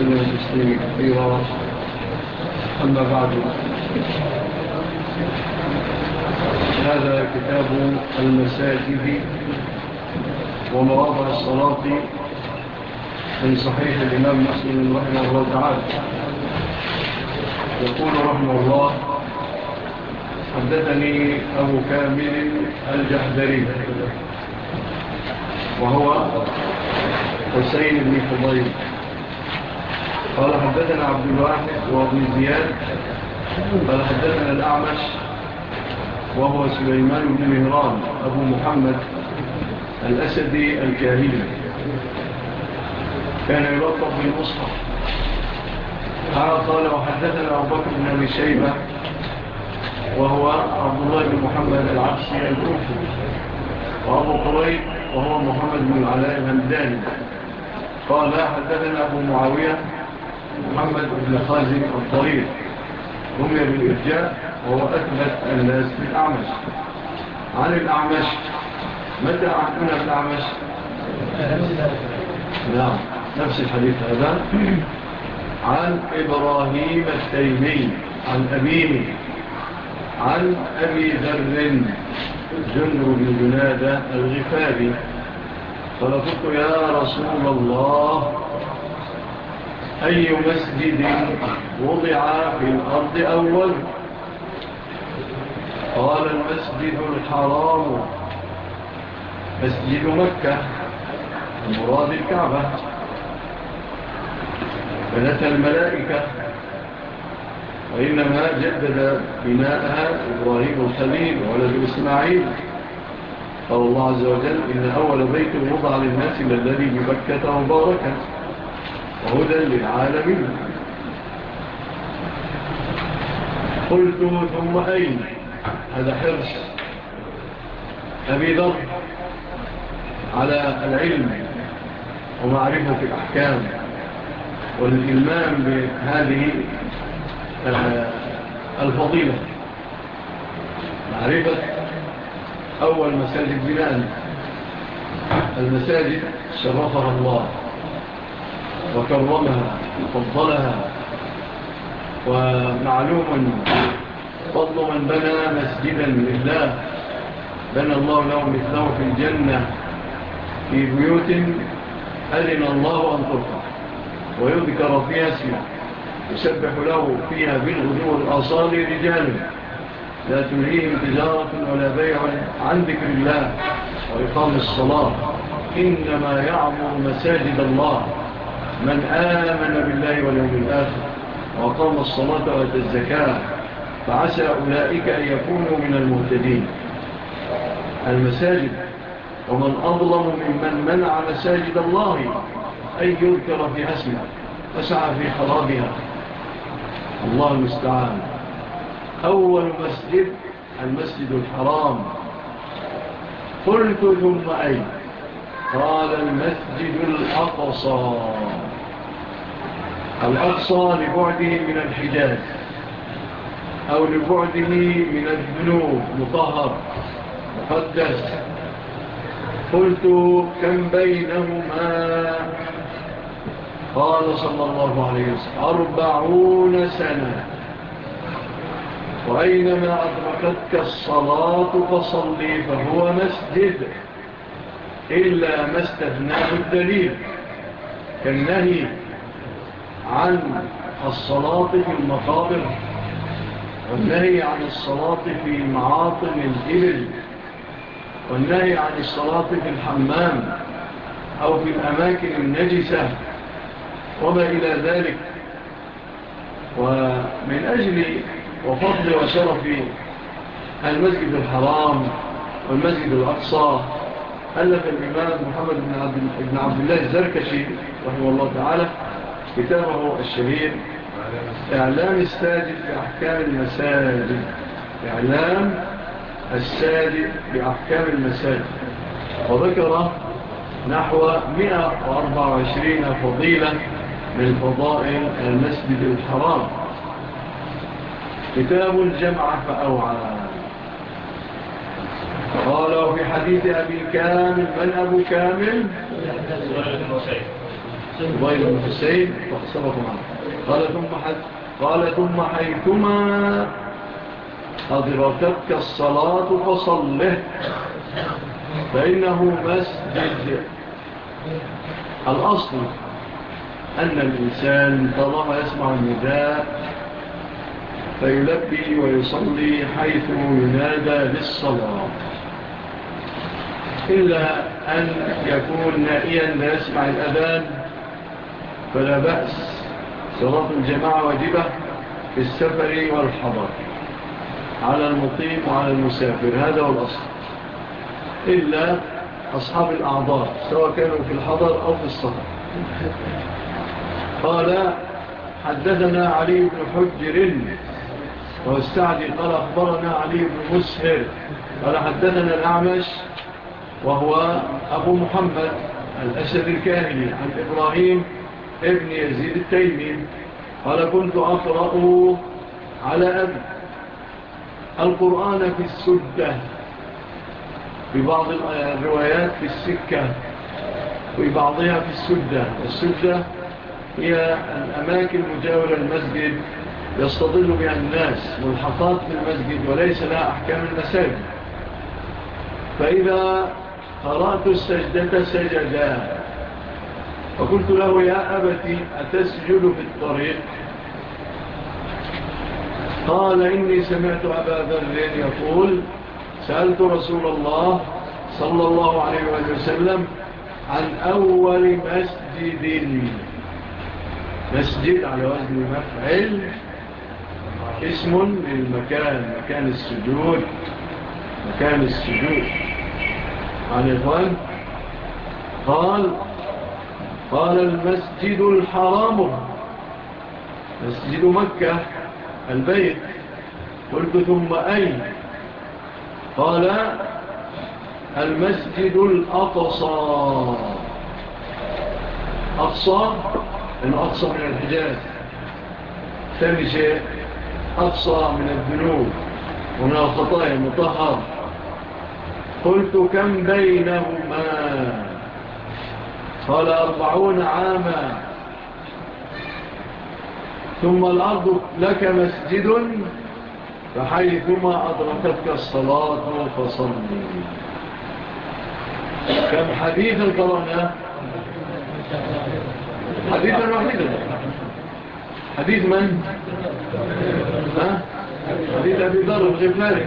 وسلم تسليما كثيرا أما بعد هذا كتاب المساجد ومواضع الصلاة من صحيح الإمام مسلم رحمه الله تعالى يقول رحمه الله حدثني أبو كامل الجحدري وهو حسين بن فضيل قال حدثنا عبد الواحد وابن زياد قال حدثنا الأعمش وهو سليمان بن مهران أبو محمد الأسدي الكاهلي كان يلطف بالمصحف. قال وحدثنا أبو بن أبي شيبة وهو عبد الله بن محمد العبسي الكوفي وأبو قريب وهو محمد بن العلاء الهمداني. قال حدثنا أبو معاوية محمد بن خالد الطريق رمي بالإرجاء وهو أثبت الناس في الأعمش. عن الأعمش. متى عقلنا الأعمش؟ نعم. نفس الحديث هذا. عن إبراهيم التيمي عن أبيه. عن أبي ذر جنر بن جنادة الغفاري. فلقلت يا رسول الله أي مسجد وضع في الأرض أول؟ قال المسجد الحرام. مسجد مكة. المراد الكعبة. بنت الملائكة. وإنما جدد بناءها إبراهيم الخليل ولد إسماعيل. قال الله عز وجل إن أول بيت وضع للناس الذي ببكة مباركة هدى للعالمين. قلت ثم أين؟ هذا حرص أبي ذر على العلم ومعرفة الأحكام والإلمام بهذه آه، الفضيلة. معرفة أول مساجد بناء المساجد شرفها الله. وكرمها وفضلها ومعلوم فضل من بنى مسجدا لله بنى الله له مثله في الجنة في بيوت أذن الله أن ترفع ويذكر فيها اسمه يسبح له فيها بالغدو الأصال رجال لا تلهيهم تجارة ولا بيع عن ذكر الله وإقام الصلاة إنما يعمر مساجد الله. من آمن بالله واليوم الآخر وقام الصلاة وأتى الزكاة فعسى أولئك أن يكونوا من المهتدين. المساجد ومن أظلم ممن منع مساجد الله أن ينكر في أسمه فسعى في خرابها. الله المستعان. أول مسجد المسجد الحرام. قلت ثم أين؟ قال المسجد الأقصى. الأقصى لبعده من الحجاز أو لبعده من الذنوب مطهر مقدس. قلت كم بينهما؟ قال صلى الله عليه وسلم أربعون سنة. وأينما أدركتك الصلاة فصلي فهو مسجد إلا ما استثناه الدليل كالنهي عن الصلاة في المقابر والنهي عن الصلاة في معاطم الإبل والنهي عن الصلاة في الحمام أو في الأماكن النجسة وما إلى ذلك. ومن أجل وفضل وشرف المسجد الحرام والمسجد الأقصى ألف الإمام محمد بن عبد الله الزركشي رحمه الله تعالى كتابه الشهير إعلام الساجد بأحكام المساجد. إعلام الساجد بأحكام المساجد. وذكر نحو 124 فضيلة من فضائل المسجد الحرام. كتاب الجمع فأوعى. قالوا في حديث أبي كامل من أبو كامل؟ قبيل في السيد فاختصره عنه قال ثم حد قال ثم حيثما أدركتك الصلاة فصله. فإنه مسجد الأصل أن الإنسان طالما يسمع النداء فيلبي ويصلي حيث ينادى للصلاة. إلا أن يكون نائيا لا يسمع الأذان فلا بأس. صلاة الجماعة واجبة في السفر والحضر. على المقيم وعلى المسافر. هذا هو الأصل. إلا أصحاب الأعضاء سواء كانوا في الحضر أو في الصفر قال حدثنا علي بن حجر واستعدي قال أخبرنا علي بن مسهر. قال حدثنا الأعمش وهو أبو محمد الأسد الكاهلي عن إبراهيم ابن يزيد التيمي. قال كنت أقرأه على أب القرآن في السدة في بعض الروايات في السكة في بعضها في السدة. السدة هي الأماكن مجاورة المسجد يستضل بها الناس ملحطات المسجد وليس لها أحكام المساجد. فإذا قرأت السجدة سجدان فقلت له يا أبتي أتسجد في الطريق؟ قال إني سمعت أبا ذر يقول سألت رسول الله صلى الله عليه وسلم عن أول مسجد مسجد على وزن مفعل اسم للمكان مكان السجود مكان السجود. عن الظن قال قال المسجد الحرام. مسجد مكة البيت. قلت ثم أين؟ قال المسجد الأقصى. أقصى؟ الأقصى من الحجاز. ثاني شيء أقصى من الذنوب. ومن الخطايا المطهر قلت كم بينهما؟ قال أربعون عاما. ثم الأرض لك مسجد فحيثما أدركتك الصلاة فصلني كم حديث القرآن حديثا وحيدا حديث من؟ ها؟ حديث أبي ذر غفاري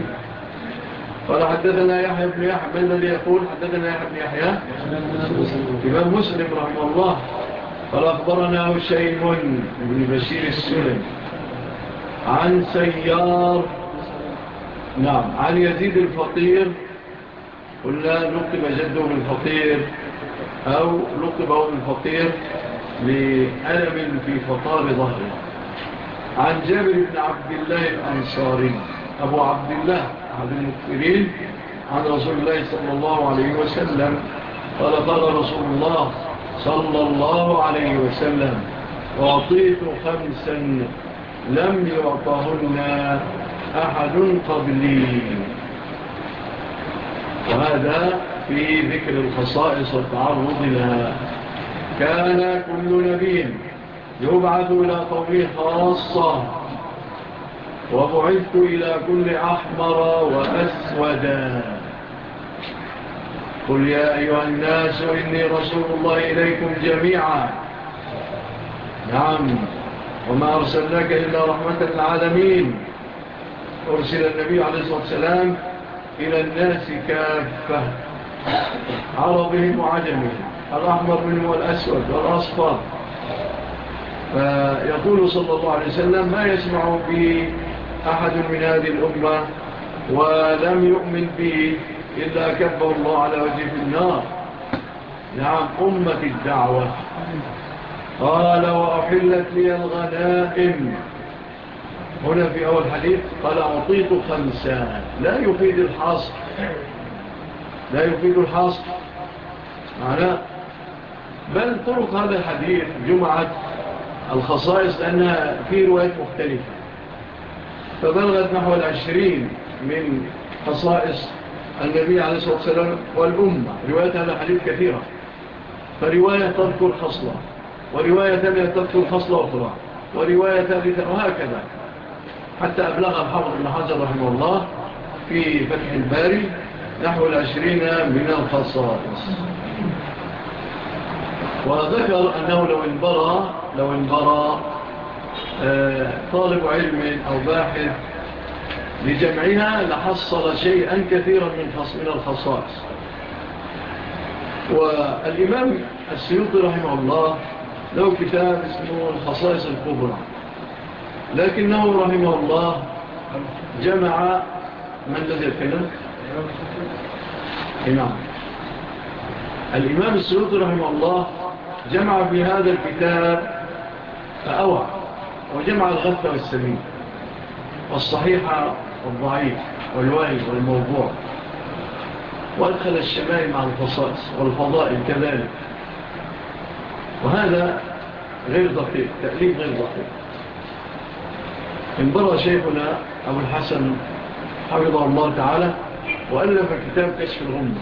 قال حدثنا يحيى بن يحيى من الذي يقول؟ حدثنا يحيى بن يحيى. إمام مسلم رحمه الله. قال أخبرنا هشيم بن بشير السلم عن سيار. نعم عن يزيد الفقير. قلنا لقب جده بالفقير أو لقبه بالفقير لألم في فطار ظهره. عن جابر بن عبد الله الأنصاري أبو عبد الله. عن المكفرين عن رسول الله صلى الله عليه وسلم قال قال رسول الله صلى الله عليه وسلم أعطيت خمسا لم يعطهن أحد قبلي. وهذا في ذكر الخصائص والتعرض لها كان كل نبي يبعث إلى قومه خاصة وبعثت إلى كل أحمر وأسودا قل يا أيها الناس إني رسول الله إليكم جميعا. نعم. وما أرسلناك إلا رحمة العالمين أرسل النبي عليه الصلاة والسلام إلى الناس كافة. عربهم وعجمهم. الأحمر منهم والأسود والأصفر. فيقول صلى الله عليه وسلم ما يسمع به أحد من هذه الأمة ولم يؤمن به إلا كبه الله على وجه النار. نعم أمة الدعوة. قال وأحلت لي الغنائم. هنا في أول حديث قال أعطيت خمسان لا يفيد الحصر. لا يفيد الحصر. معناه بل طرق هذا الحديث جمعة الخصائص لأنها في روايات مختلفة. فبلغت نحو العشرين من خصائص النبي عليه الصلاة والسلام والأمة. رواية هذا حديث كثيرة. فرواية تذكر خصلة ورواية ثانية تذكر خصلة أخرى ورواية ثالثة وهكذا. حتى أبلغ الحافظ بن حجر رحمه الله في فتح الباري نحو العشرين من الخصائص. وذكر أنه لو انبرى لو انبرى آه، طالب علم أو باحث لجمعها لحصل شيئا كثيرا من الخصائص. والإمام السيوطي رحمه الله له كتاب اسمه الخصائص الكبرى. لكنه رحمه الله جمع من الذي يتكلم؟ نعم. الإمام السيوطي رحمه الله جمع في هذا الكتاب فأوعى. وجمع الغد والسبيل والصحيحة والضعيف والوالي والموضوع. وأدخل الشمال مع الخصائص والفضائل كذلك. وهذا غير دقيق تأليف غير دقيق. انبرى شيخنا أبو الحسن حفظه الله تعالى وألف كتاب كشف الغمة.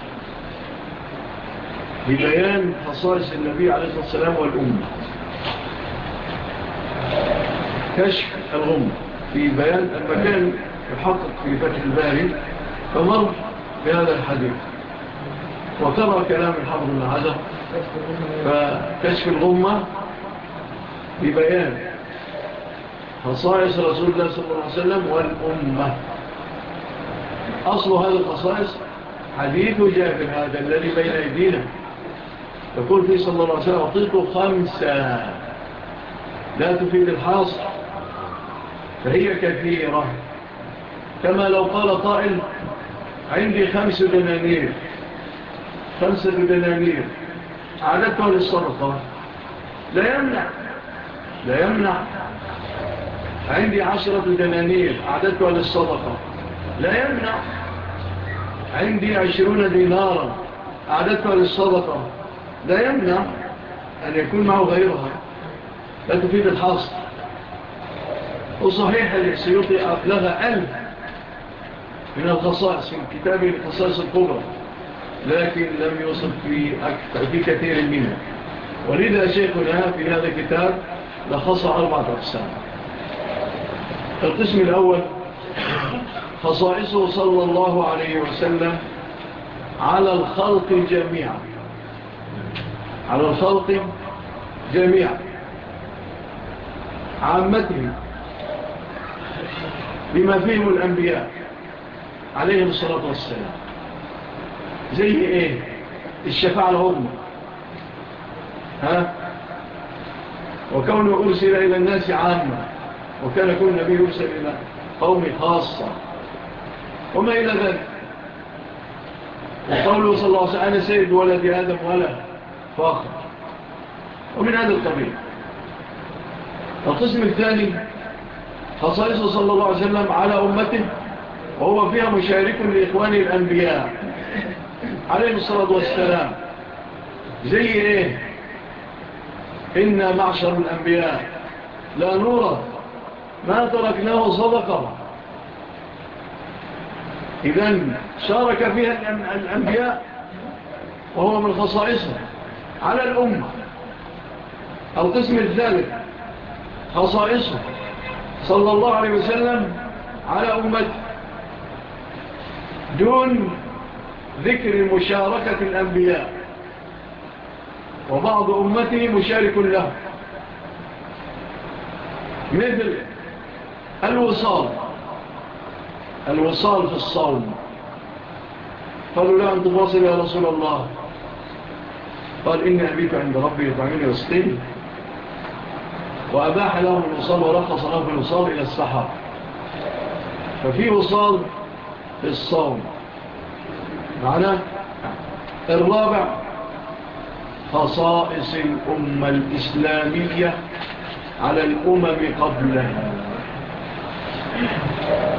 لبيان خصائص النبي عليه الصلاة والسلام والأمة. كشف الغم في بيان المكان يحقق في فتح الباري فمر بهذا الحديث. وترى كلام الحفظ العزق فكشف الغمة ببيان خصائص رسول الله صلى الله عليه وسلم والأمة. أصل هذه الخصائص حديث جابر هذا الذي بين أيدينا. يقول فيه صلى الله عليه وسلم أعطيته خمسة. لا تفيد الحاصر فهي كثيرة. كما لو قال طائل عندي خمس دنانير. خمسة دنانير. عادتها للصرفة لا يمنع. لا يمنع. عندي عشرة دنانير. عادتها للصدقة. لا يمنع. عندي عشرون دينارا. عادتها للصدقة. لا يمنع أن يكون معه غيرها. لا تفيد الحاصل. وصحيح للسيوطي أبلغ ألف من الخصائص في كتابه الخصائص الكبرى لكن لم يوصف في, أكثر في كثير منها. ولذا شيخنا في هذا الكتاب لخص أربعة أقسام. القسم الأول خصائصه صلى الله عليه وسلم على الخلق جميعا. على الخلق جميعا. عامته بما فيهم الأنبياء عليهم الصلاة والسلام. زي إيه؟ الشفاعة لهم. ها؟ وكونه أرسل إلى الناس عامة وكان كل نبي يرسل إلى قوم خاصة. وما إلى ذلك؟ وقوله صلى الله عليه وسلم أنا سيد ولدي آدم ولا فاخر. ومن هذا القبيل. القسم الثاني خصائصه صلى الله عليه وسلم على أمته وهو فيها مشارك لإخوان الأنبياء. عليه الصلاة والسلام. زي إيه؟ إنا معشر الأنبياء لا نورا ما تركناه صدقا إذن شارك فيها الأنبياء وهو من خصائصه على الأمة. القسم الثالث خصائصه. صلى الله عليه وسلم على أمته دون ذكر مشاركة الأنبياء وبعض أمته مشارك له مثل الوصال الوصال في الصوم قالوا لا أن تواصل يا رسول الله قال إن أبيك عند ربي يطعمني وسقيني وأباح لهم الوصال ورخص لهم الوصال إلى السحر. ففي وصال في الصوم. معنا الرابع خصائص الأمة الإسلامية على الأمم قبلها.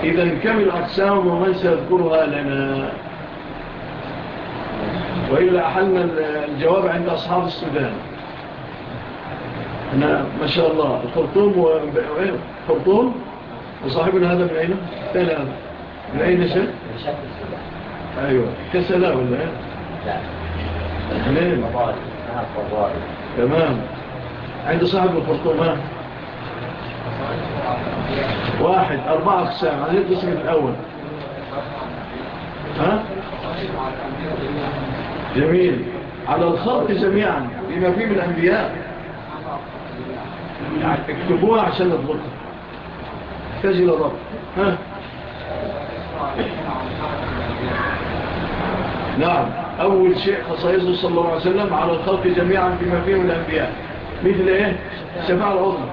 إذا كم الأقسام ومن سيذكرها لنا؟ وإلا أحلنا الجواب عند أصحاب السودان. أنا ما شاء الله الخرطوم وخرطوم وصاحبنا هذا من أين؟ تاني هذا من أين شاء؟ أيوة كسلا ولا إيه؟ لا أهلين تمام عند صاحب الخرطوم ها؟ واحد أربعة أقسام عايزين القسم الأول ها؟ جميل على الخلق جميعا بما فيه من الأنبياء اكتبوها تكتبوها عشان نضبطها تحتاج إلى ضبط ها؟ نعم. أول شيء خصائصه صلى الله عليه وسلم على الخلق جميعا بما فيه من الأنبياء. مثل إيه؟ الشفاعة العظمى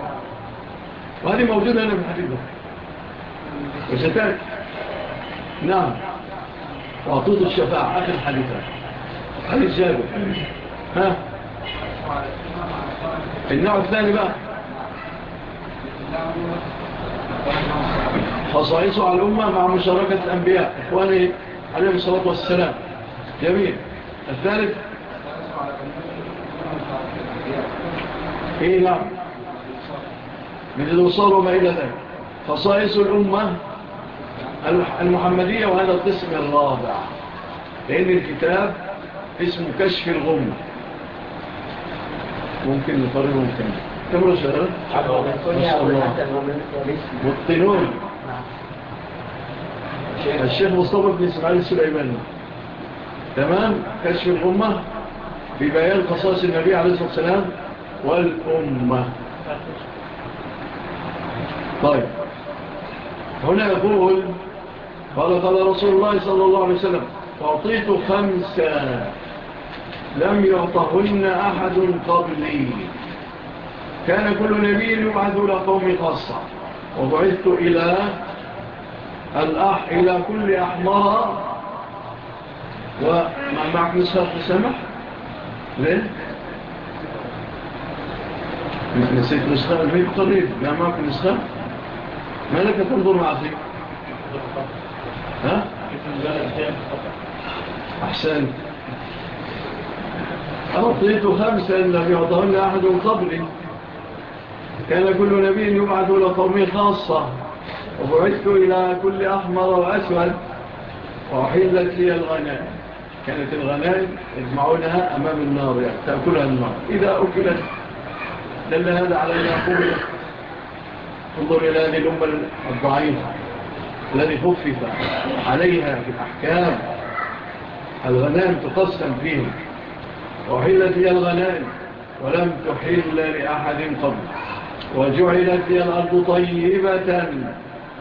وهذه موجودة هنا في الحديث وستاك نعم. وعطوط الشفاعة آخر حديثة. حديث جابر. ها؟ النوع الثاني بقى. خصائص على الأمة مع مشاركة الأنبياء. إخواني عليهم الصلاة والسلام. جميل. الثالث. إيه نعم من الوصال وما إلى ذلك. خصائص الأمة المحمدية وهذا القسم الرابع. لأن الكتاب اسمه كشف الغم. ممكن نقرره ممكن تمرسل مبطلون الشيخ مصطفى بن إسرائيل السليماني تمام كشف الأمة ببيان قصاص النبي عليه الصلاة والسلام والأمة طيب هنا يقول قال قال رسول الله صلى الله عليه وسلم أعطيت خمسة لم يعطهن أحد قبلي كان كل نبي يبعث إلى قوم خاصة. وبعثت إلى الأح إلى كل أحمر ومع معك نصف السمح ليه؟ نسيت نسخة الفيك قريب. لا معك نسخة. ما لك تنظر مع فيك ها؟ أحسن. أعطيت خمسة لم يعطهن أحد قبلي. كان كل نبي يبعث إلى قومي خاصة. وبعثت إلى كل أحمر وأسود. وأحلت لي الغنائم. كانت الغنائم يجمعونها أمام النار تأكلها النار. إذا أكلت دل هذا على أن يقول انظر إلى هذه الأمة الضعيفة الذي خفف عليها في الأحكام. الغنائم تقسم فيه وحلت لي الغنائم. ولم تحل لأحد قبل. وجعلت لي الأرض طيبة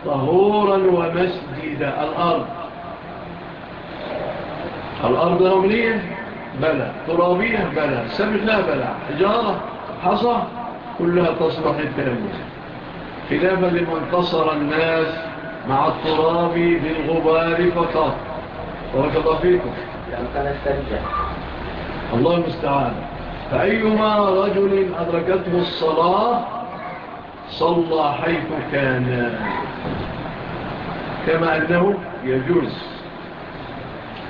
طهورا ومسجدا الأرض. الأرض رملية بلى. ترابية؟ بلى. سمج لا بلى. حجارة؟ حصى؟ كلها تصلح التأمين خلافا لمن قصر الناس مع التراب بالغبار فقط. وركض فيكم. الله المستعان. فأيما رجل أدركته الصلاة صلى حيث كان. كما أنه يجوز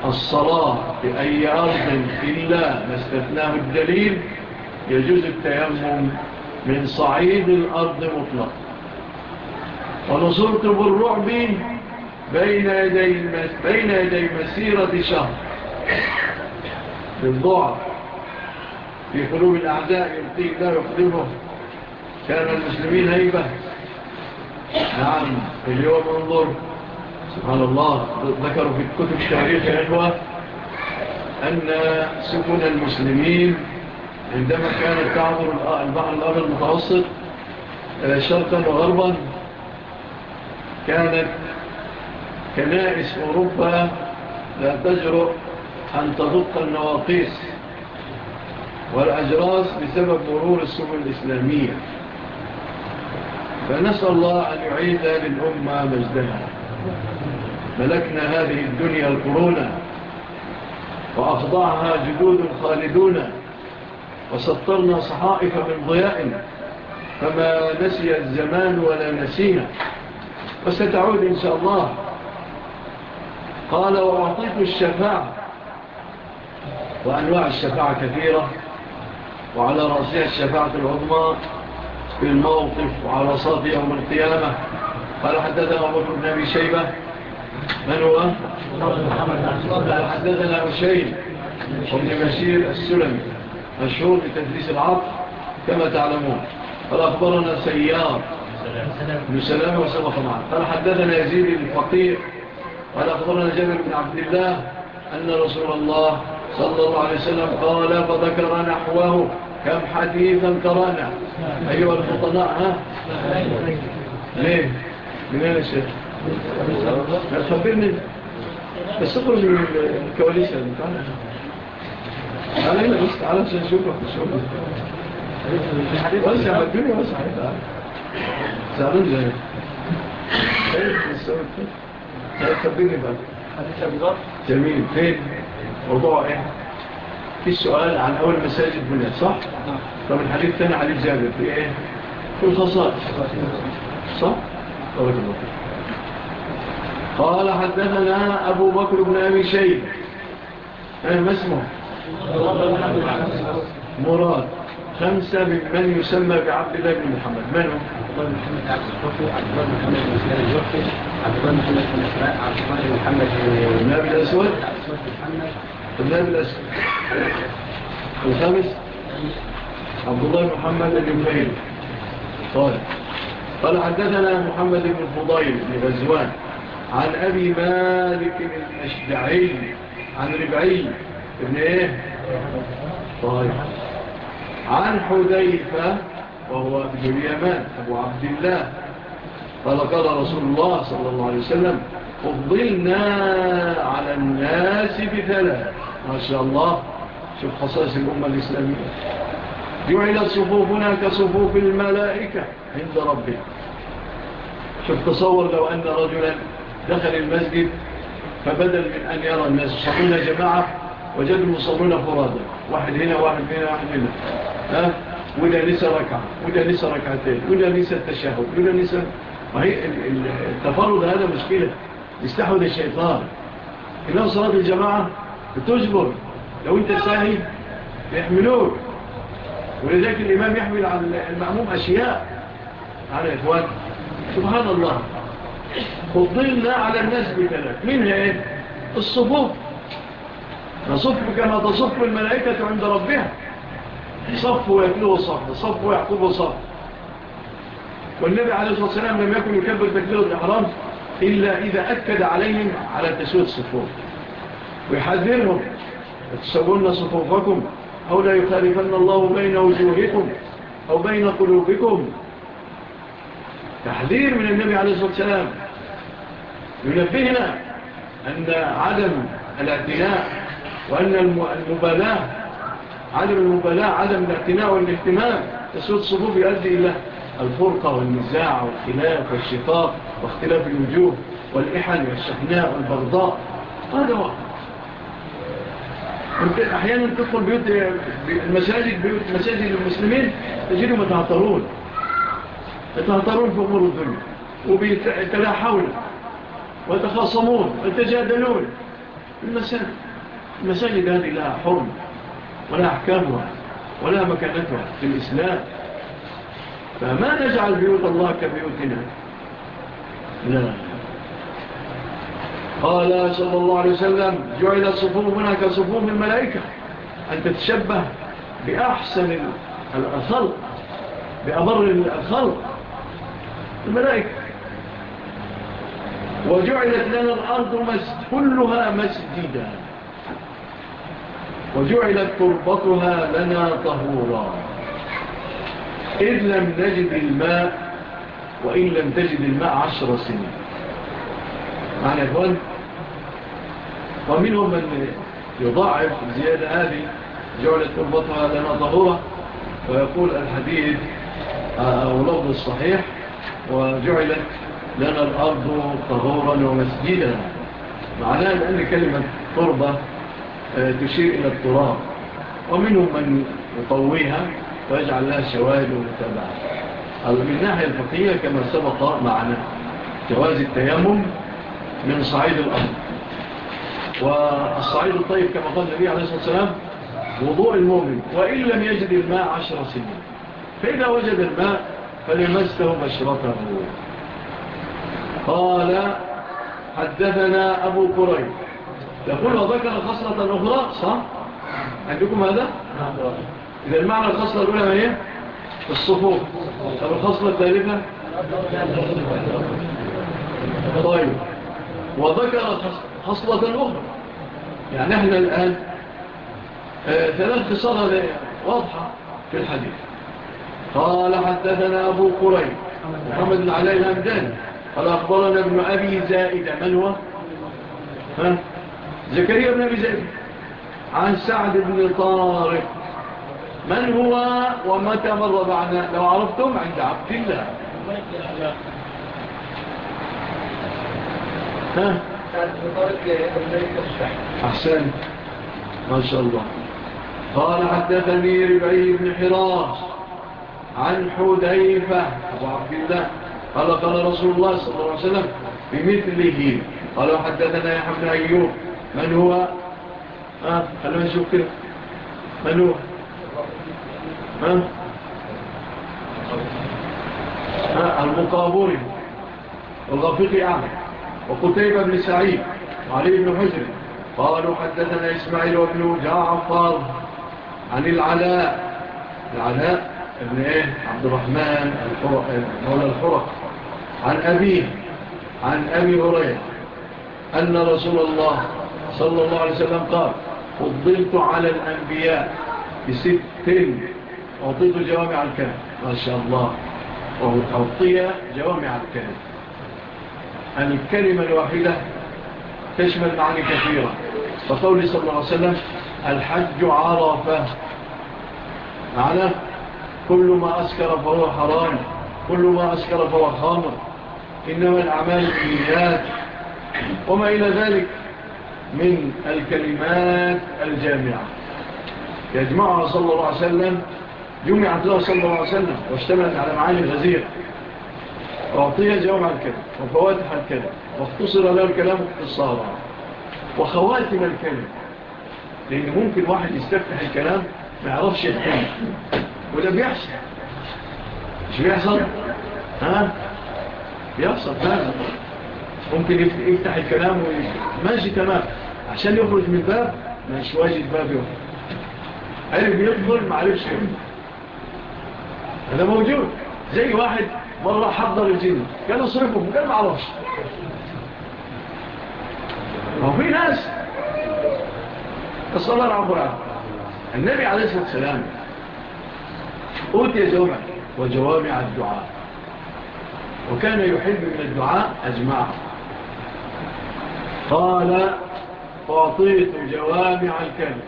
الصلاة بأي أرض إلا ما استثناه الدليل يجوز التيمم من صعيد الأرض مطلق ونصرت بالرعب بين يدي, بين يدي مسيرة شهر. بالضعف في قلوب الأعداء يبتيك لا يخدمه كان المسلمين هيبة. نعم اليوم انظر. سبحان الله ذكروا في الكتب التاريخ عدوى أن سكن المسلمين عندما كانت تعبر البحر الأرض المتوسط آه، شرقا وغربا كانت كنائس أوروبا لا تجرؤ أن تضط النواقيس والأجراس بسبب مرور السبل الإسلامية. فنسأل الله أن يعيد للأمة مجدها. ملكنا هذه الدنيا القرونة وأخضعها جدود خالدون وسطرنا صحائف من ضيائنا فما نسي الزمان ولا نسينا وستعود إن شاء الله. قال وأعطيت الشفاعة. وأنواع الشفاعة كثيرة وعلى رأسها الشفاعة العظمى. في الموقف وعلى صاد يوم القيامة. قال حدثنا أبو بن أبي شيبة. من هو؟ قال حدثنا شيب ومن بشير السلمي مشهور بتدريس العطف كما تعلمون. قال أخبرنا سيار بن سلامة وسبق معه. قال حدثنا يزيد الفقير قال أخبرنا جابر بن عبد الله أن رسول الله صلى الله عليه وسلم قال فذكر نحوه كم حديثا قرانا أيها الخطباء ها؟ ليه؟ من أين الشيخ خبرني بس اقرأ من الكواليس تعالى هنا بس تعال عشان نشوفك وسع الدنيا وسع زعلان زي طيب، طيب، خبرني بقى. جميل. فين؟ موضوع إيه؟ في السؤال عن أول مساجد منها صح؟ طب الحديث الثاني عن الجابر في إيه؟ في الخصائص صح؟ طب قال حدثنا أبو بكر بن أبي شيب أنا ما اسمه؟ مراد خمسة ممن يسمى بعبد الله بن محمد من هو؟ عبد محمد عبد الصفي عبد محمد بن محمد عبد محمد بن إسراء عبد محمد بن الأسود عبد محمد النبي الأسلام الخامس عبد الله محمد بن فهيل طالب قال حدثنا محمد بن فضيل بن غزوان عن أبي مالك الأشدعي عن ربعي ابن إيه؟ طالب عن حذيفة وهو ابن اليمان أبو عبد الله. قال قال رسول الله صلى الله عليه وسلم فضلنا على الناس بثلاث. ما شاء الله شوف خصائص الأمة الإسلامية. جعل صفوفنا كصفوف الملائكة عند ربنا شوف تصور لو أن رجلا دخل المسجد فبدل من أن يرى الناس. يصلون جماعة وجد المصرون فرادا. واحد هنا واحد هنا واحد هنا. ها؟ وده نسى ركعة وده نسى ركعتين وده نسى التشهد وده نسى التفرد هذا مشكلة. يستحوذ الشيطان. إنه صلاة الجماعة بتجبر. لو أنت ساهي يحملوك. ولذلك الإمام يحمل على المعموم أشياء. على إخوانك سبحان الله. فضلنا على الناس بثلاث منها إيه؟ الصفوف. نصف كما تصف الملائكة عند ربها. صف ويكله صف صف ويحكبه صف والنبي عليه الصلاة والسلام لم يكن يكبر تكبير الإحرام. إلا إذا أكد عليهم على تسوية الصفوف. ويحذرهم تسوون صفوفكم أو لا يخالفن الله بين وجوهكم أو بين قلوبكم. تحذير من النبي عليه الصلاة والسلام. ينبهنا أن عدم الأعتناء وأن المبالاة عدم المبالاة عدم الاعتناء والاهتمام. تسوية الصفوف يؤدي إلى الفرقة والنزاع والخلاف والشطاق واختلاف الوجوه والإحن والشحناء والبغضاء. هذا وقت أحيانا تدخل بيوت المساجد بيوت مساجد المسلمين تجدهم متعطرون متعطرون في أمور الدنيا. وبيتلاحون. ويتخاصمون. ويتجادلون. المساجد المساجد هذه لها حرم ولا أحكامها ولا مكانتها في الإسلام. فما نجعل بيوت الله كبيوتنا؟ لا. قال صلى الله عليه وسلم جعل صفوفنا كصفوف الملائكة أن تتشبه بأحسن الخلق بأبر الخلق. الملائكة. وجعلت لنا الأرض كلها مسجدا. وجعلت تربطها لنا طهورا. إذ لم نجد الماء وإن لم تجد الماء عشر سنين. معنى يقول ومنهم من يضاعف زيادة هذه جعلت البطرة لنا ظهورة ويقول الحديث آه، أو لغض الصحيح وجعلت لنا الأرض طهورا ومسجدا. معناه لأن كلمة تربة آه، تشير إلى التراب. ومنهم من يطويها ويجعل لها شواهد ومتابعة من ناحية الفقهية كما سبق معنا جواز التيمم من صعيد الأرض والصعيد الطيب كما قال النبي عليه الصلاة والسلام وضوء المؤمن وإن لم يجد الماء عشر سنين. فإذا وجد الماء فلمسته بشرته قال حدثنا أبو كريم يقول وذكر خصلة أخرى صح؟ عندكم هذا؟ نعم إذا المعنى الخصلة الأولى ما هي الصفوف. طب الخصلة الثالثة؟ طيب. وذكر خصلة أخرى. يعني إحنا الآن آه، ثلاث خصالة واضحة في الحديث. قال حدثنا أبو قريب. محمد بن علي الهمدان قال أخبرنا ابن أبي زائد. من هو؟ ها؟ زكريا بن أبي زائدة عن سعد بن طارق. من هو ومتى مر معنا؟ لو عرفتم عند عبد الله. ها؟ أحسن. ما شاء الله. قال حدثني ربعي بن حراس عن حديفة أبو عبد الله. قال قال رسول الله صلى الله عليه وسلم بمثله. قال حدثنا يا حمد أيوب. من هو؟ ها؟ آه. نشوف من هو؟ المقابوري والغفقي أعمى وقتيبة بن سعيد وعلي بن حجر. قالوا حدثنا إسماعيل وابن جعفر عن العلاء. العلاء ابن إيه عبد الرحمن مولى الحرق. عن أبيه عن أبي هريرة. أن رسول الله صلى الله عليه وسلم قال فضلت على الأنبياء بستين أعطيت جوامع الكلام ما شاء الله أعطي جوامع الكلام الكلمة الواحدة تشمل معاني كثيرة۔ فقول صلى الله عليه وسلم الحج عرفة۔ معنى كل ما أسكر فهو حرام كل ما أسكر فهو خامر إنما الأعمال بالنيات۔ وما إلى ذلك من الكلمات الجامعة۔ يجمعها صلى الله عليه وسلم يوم عبدالله صلى الله عليه وسلم واشتملت على معاني الغزير وأعطيها على الكلام وفواتح الكلام واختصر له الكلام اختصارا وخواتم الكلام. لأن ممكن واحد يستفتح الكلام ما يعرفش الحين. وده بيحصل. مش بيحصل؟ ها؟ بيحصل فعلا. ممكن يفتح الكلام ماشي تمام. عشان يخرج من الباب مش واجد باب يخرج. قالب يقبل معرفش يقبل هذا موجود. زي واحد مرة حضر الجن. كانوا قال ما معرفش وفي ناس الصلاة عبر النبي عليه الصلاة والسلام أوتي جوعا وجوامع الدعاء. وكان يحب من الدعاء أجمع قال أعطيت جوامع الكلب.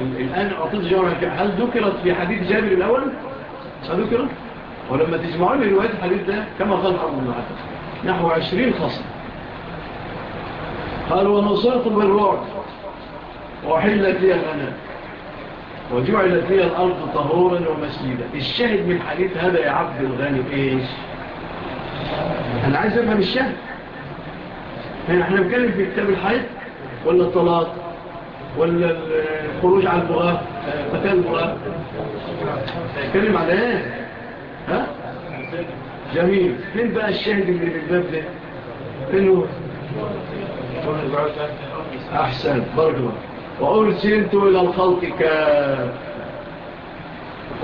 الآن أعطيت جواب هل ذكرت في حديث جابر الأول؟ هل ذكرت؟ ولما تجمعون رواية الحديث ده كما قال عبد الله نحو عشرين خصم قال ونصرت بالرعب؟ وحلت لي الغنام وجعلت لي الأرض طهورا ومسجدا. الشاهد من حديث هذا يا عبد الغني إيش؟ أنا عايز أفهم الشاهد. إحنا بنتكلم في كتاب الحيض ولا الطلاق؟ ولا الخروج على المراه قتال آه، المراه تكلم على إيه؟ ها؟ جميل. فين بقى الشاهد اللي بالباب ده؟ فين هو؟ أحسن برضو. وأرسلت إلى الخلق ك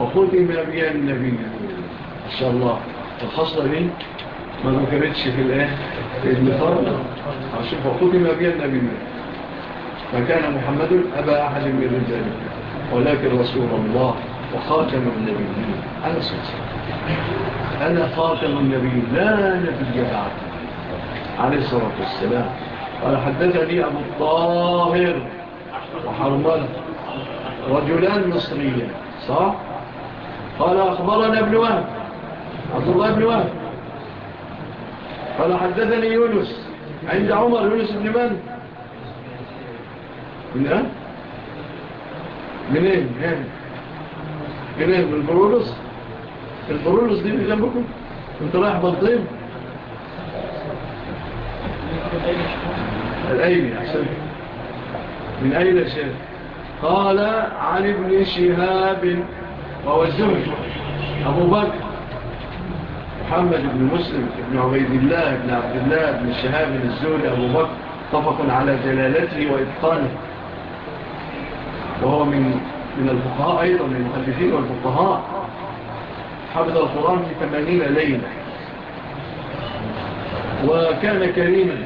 وخدم أبيان النبي. إن شاء الله. الخصله دي ما ذكرتش في الايه المثال عشان وختم ابيان النبي. فكان محمد أبا أحد من رجال ولكن رسول الله وخاتم النبي أنا صدق. أنا خاتم النبي لا نبي بعد عليه الصلاة والسلام. قال حدثني أبو الطاهر وحرمان رجلان مصريا صح؟ قال أخبرنا ابن وهب. عبد الله ابن وهب. قال حدثني يونس عند عمر يونس بن من؟ من منين منين من البرولوس البرولوس دي من جنبكم كنت رايح بلطيم الايمي أحسن من أين الشهاب قال عن ابن شهاب ووجهه أبو بكر محمد بن مسلم بن عبيد الله بن عبد الله بن شهاب الزوري أبو بكر طفق على جلالته وإتقانه وهو من من الفقهاء أيضا من المؤلفين والفقهاء. حفظ القرآن في 80 ليلة. وكان كريما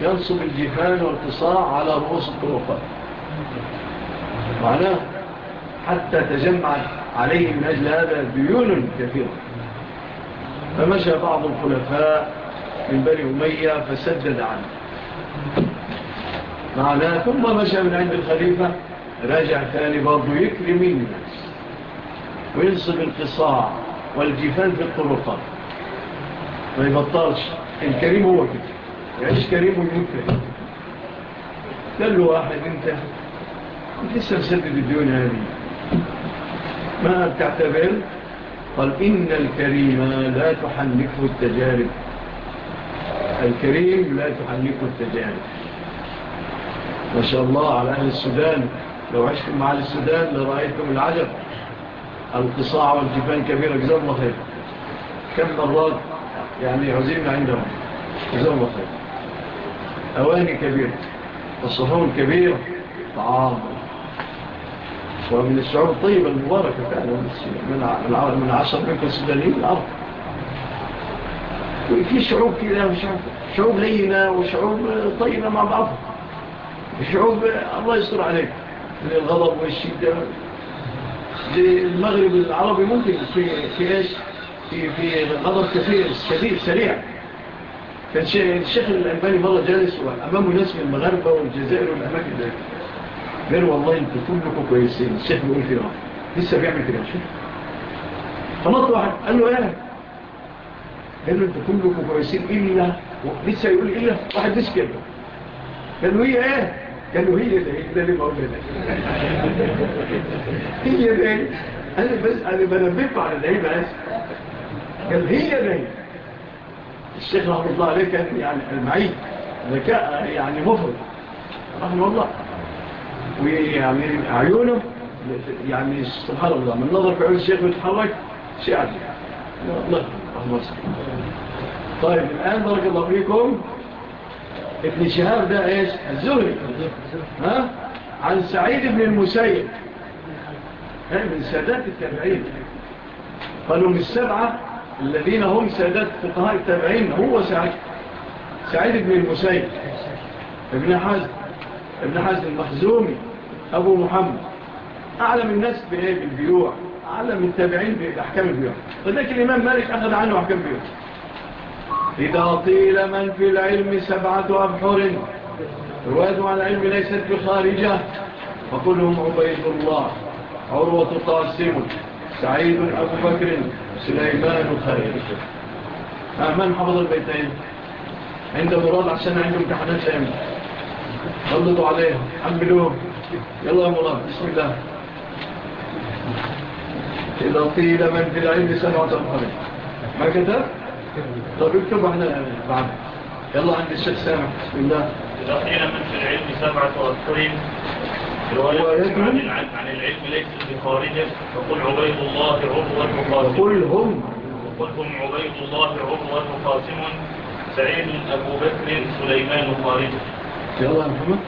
ينصب الجفان والقصاع على رؤوس الطرقات معناه حتى تجمعت عليه من أجل هذا ديون كثيرة. فمشى بعض الخلفاء من بني أمية فسدد عنه. معناها ثم مشى من عند الخليفة؟ رجع ثاني برضو يكرم الناس. وينصب القصاع والجفان في الطرقات. ما يبطلش. الكريم هو كده. يعيش كريم ويموت قال له واحد انت كنت لسه مسدد الديون هذه. ما بتعتبر؟ قال إن الكريم لا تحنكه التجارب. الكريم لا تحنكه التجارب. ما شاء الله على أهل السودان. لو عشتم مع أهل السودان لرأيتم العجب. القصاع والجبان كبيرة جزاء الله خير. كم مرات يعني عزيمنا عندهم جزاء الله خير. أواني كبيرة والصحون كبيرة طعام. ومن الشعور الطيبة المباركة فعلا. من عشر منكم السودانيين الأرض. وفي شعوب كده شعوب لينة وشعوب طيبة مع بعضها الشعوب الله يستر عليك. من الغضب والشدة. المغرب العربي ممكن في, في إيش؟ في, في غضب كثير كثير سريع. كان الشيخ الألباني مرة جالس وأمامه ناس من المغاربة والجزائر والأماكن ذلك قال والله انت كلكم كويسين. الشيخ بيقول فيه راح لسه بيعمل كده الشيخ فنط واحد. قال له إيه قال له انت كلكم كويسين. إلا لسه يقول إلا واحد مسكين. قال له إيه إيه قالوا هي ده ده اللي بقول لك هي ده أنا بس أنا بنبهكم على العيب بس قال هي ده الشيخ رحمه الله عليه كان يعني المعيد ذكاء يعني مفرد رحمه الله ويعني عيونه يعني سبحان الله من نظر في عيون الشيخ ويتحرك شيء عجيب الله رحمه الله طيب الآن بارك الله فيكم ابن شهاب ده إيش؟ الزهري. ها؟ عن سعيد بن المسيب. من سادات التابعين. قالوا من السبعة الذين هم سادات فقهاء التابعين هو سعيد. سعيد بن المسيب. ابن حزم. ابن حزم المخزومي. أبو محمد. أعلم الناس بإيه؟ بالبيوع. أعلم التابعين بأحكام البيوع. ولكن الإمام مالك أخذ عنه أحكام البيوع. إذا قيل من في العلم سبعة أبحر. رواية عن العلم ليست بخارجة فكلهم عبيد الله عروة قاسم سعيد أبو بكر سليمان خير. آه، من حفظ البيتين؟ عند مراد عشان عنده امتحانات إمتى غلطوا عليها حملوهم يلا يا مراد بسم الله. إذا قيل من في العلم سبعة أبحر. ما كتب؟ طب اكتب وإحنا بعد؟ يلا عند الشيخ سامح بسم الله. الأخيرة من في العلم سبعة أذكر رواية عن العلم ليس بخارجة فقل عبيد الله عروة مقاسم فقل هم. وقل هم عبيد الله عروة مقاسم سعيد أبو بكر سليمان خارجة يلا محمد.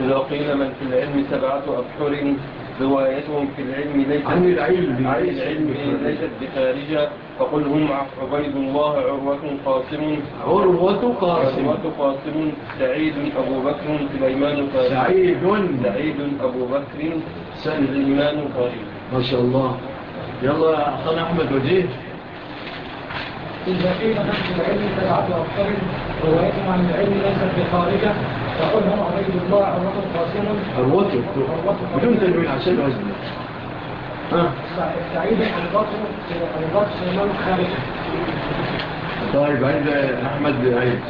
إذا قيل من في العلم سبعة أبحر روايتهم في العلم ليست عن العلم, عن العلم ليست بخارجة فقل هم عبيد الله عروة قاسم. عروة قاسم. عروة قاسم. سعيد أبو بكر سليمان قاسم سعيد. سعيد أبو بكر سليمان قاسم ما شاء الله. يلا أخنا أحمد وجيه. إذا قيل نفس العلم فالعبد وأفترض روايتهم عن العلم ليست بخارجة هم عبيد الله عمر قاسم الوتر بدون تنوين عشان أزمة سعيد البطر البطر سلمان خارجة طيب عند أحمد بن عيد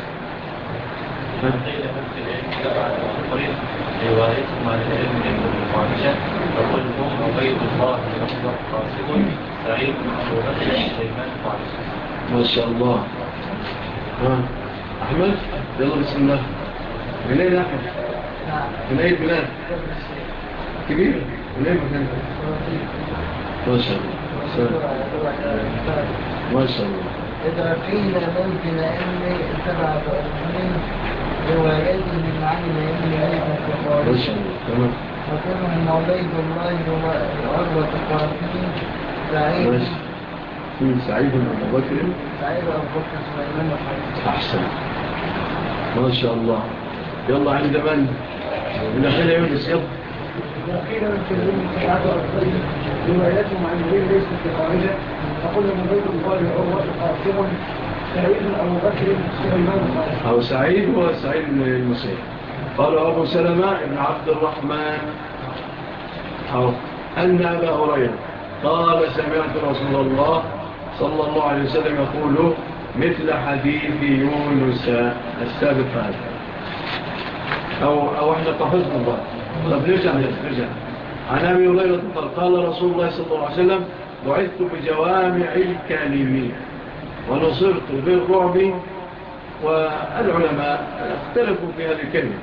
روايتهم عن العلم عبيد الله عمر قاسم سعيد خارجة ما شاء الله ها أحمد. يلا بسم الله منين أحمد من أي بلاد كبير من أي مكان ما شاء الله ما شاء الله إذا قيل ممكن أني اتبع بأمين روايته عن أمي أيضا كفاري ما شاء الله تمام. وكلهم عبيد الله وعروة كفاري زعيم يكون سعيد أبو بكر. سعيد أبو بكر سليمان أحسن. ما شاء الله. يلا عند من؟ من أخينا يونس يلا من من كلهم سعاد ورسلين رواياتهم عن غير ليست بخارجة فقلنا من غير الغالي العروة قاسم سعيد أبو بكر سليمان أو سعيد وسعيد المسيح قال أبو سلمة بن عبد الرحمن. أو أن أبا هريرة. قال سمعت رسول الله صلى الله عليه وسلم يقول مثل حديث يونس السابق هذا أو, أو إحنا تحفظنا الله. طب نرجع نرجع عن أبي هريرة قال قال رسول الله صلى الله عليه وسلم بعثت بجوامع الكالمين ونصرت بالرعب والعلماء اختلفوا في هذه الكلمة.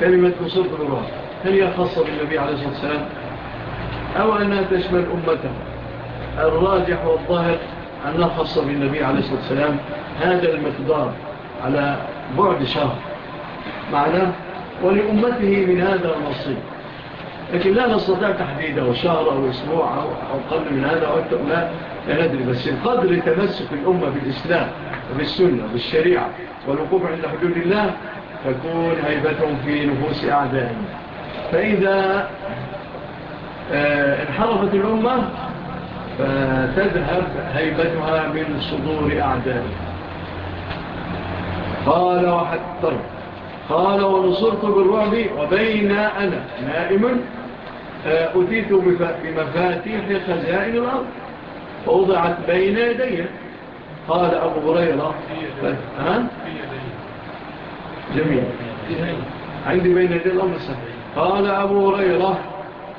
كلمة نصرت بالرعب هل هي خاصة بالنبي عليه الصلاة والسلام؟ أو أنها تشمل أمته الراجح والظاهر؟ أن خص بالنبي عليه الصلاة والسلام هذا المقدار على بعد شهر. معناه ولأمته من هذا النصيب لكن لا نستطيع تحديده شهر أو أسبوع أو قبل من هذا أو أكثر لا ندري. بس القدر تمسك الأمة بالإسلام وبالسنة وبالشريعة والوقوف عند حدود الله تكون هيبتهم في نفوس أعدائهم فإذا آه، انحرفت الأمة فتذهب هيبتها من صدور أعدائه. قال وحتى قال ونصرت بالرعب وبين أنا نائما آه، أتيت بمفاتيح خزائن الأرض فوضعت بين يدي. قال أبو هريرة آه، آه؟ جميل. عندي بين يدي الأمر السهل قال أبو هريرة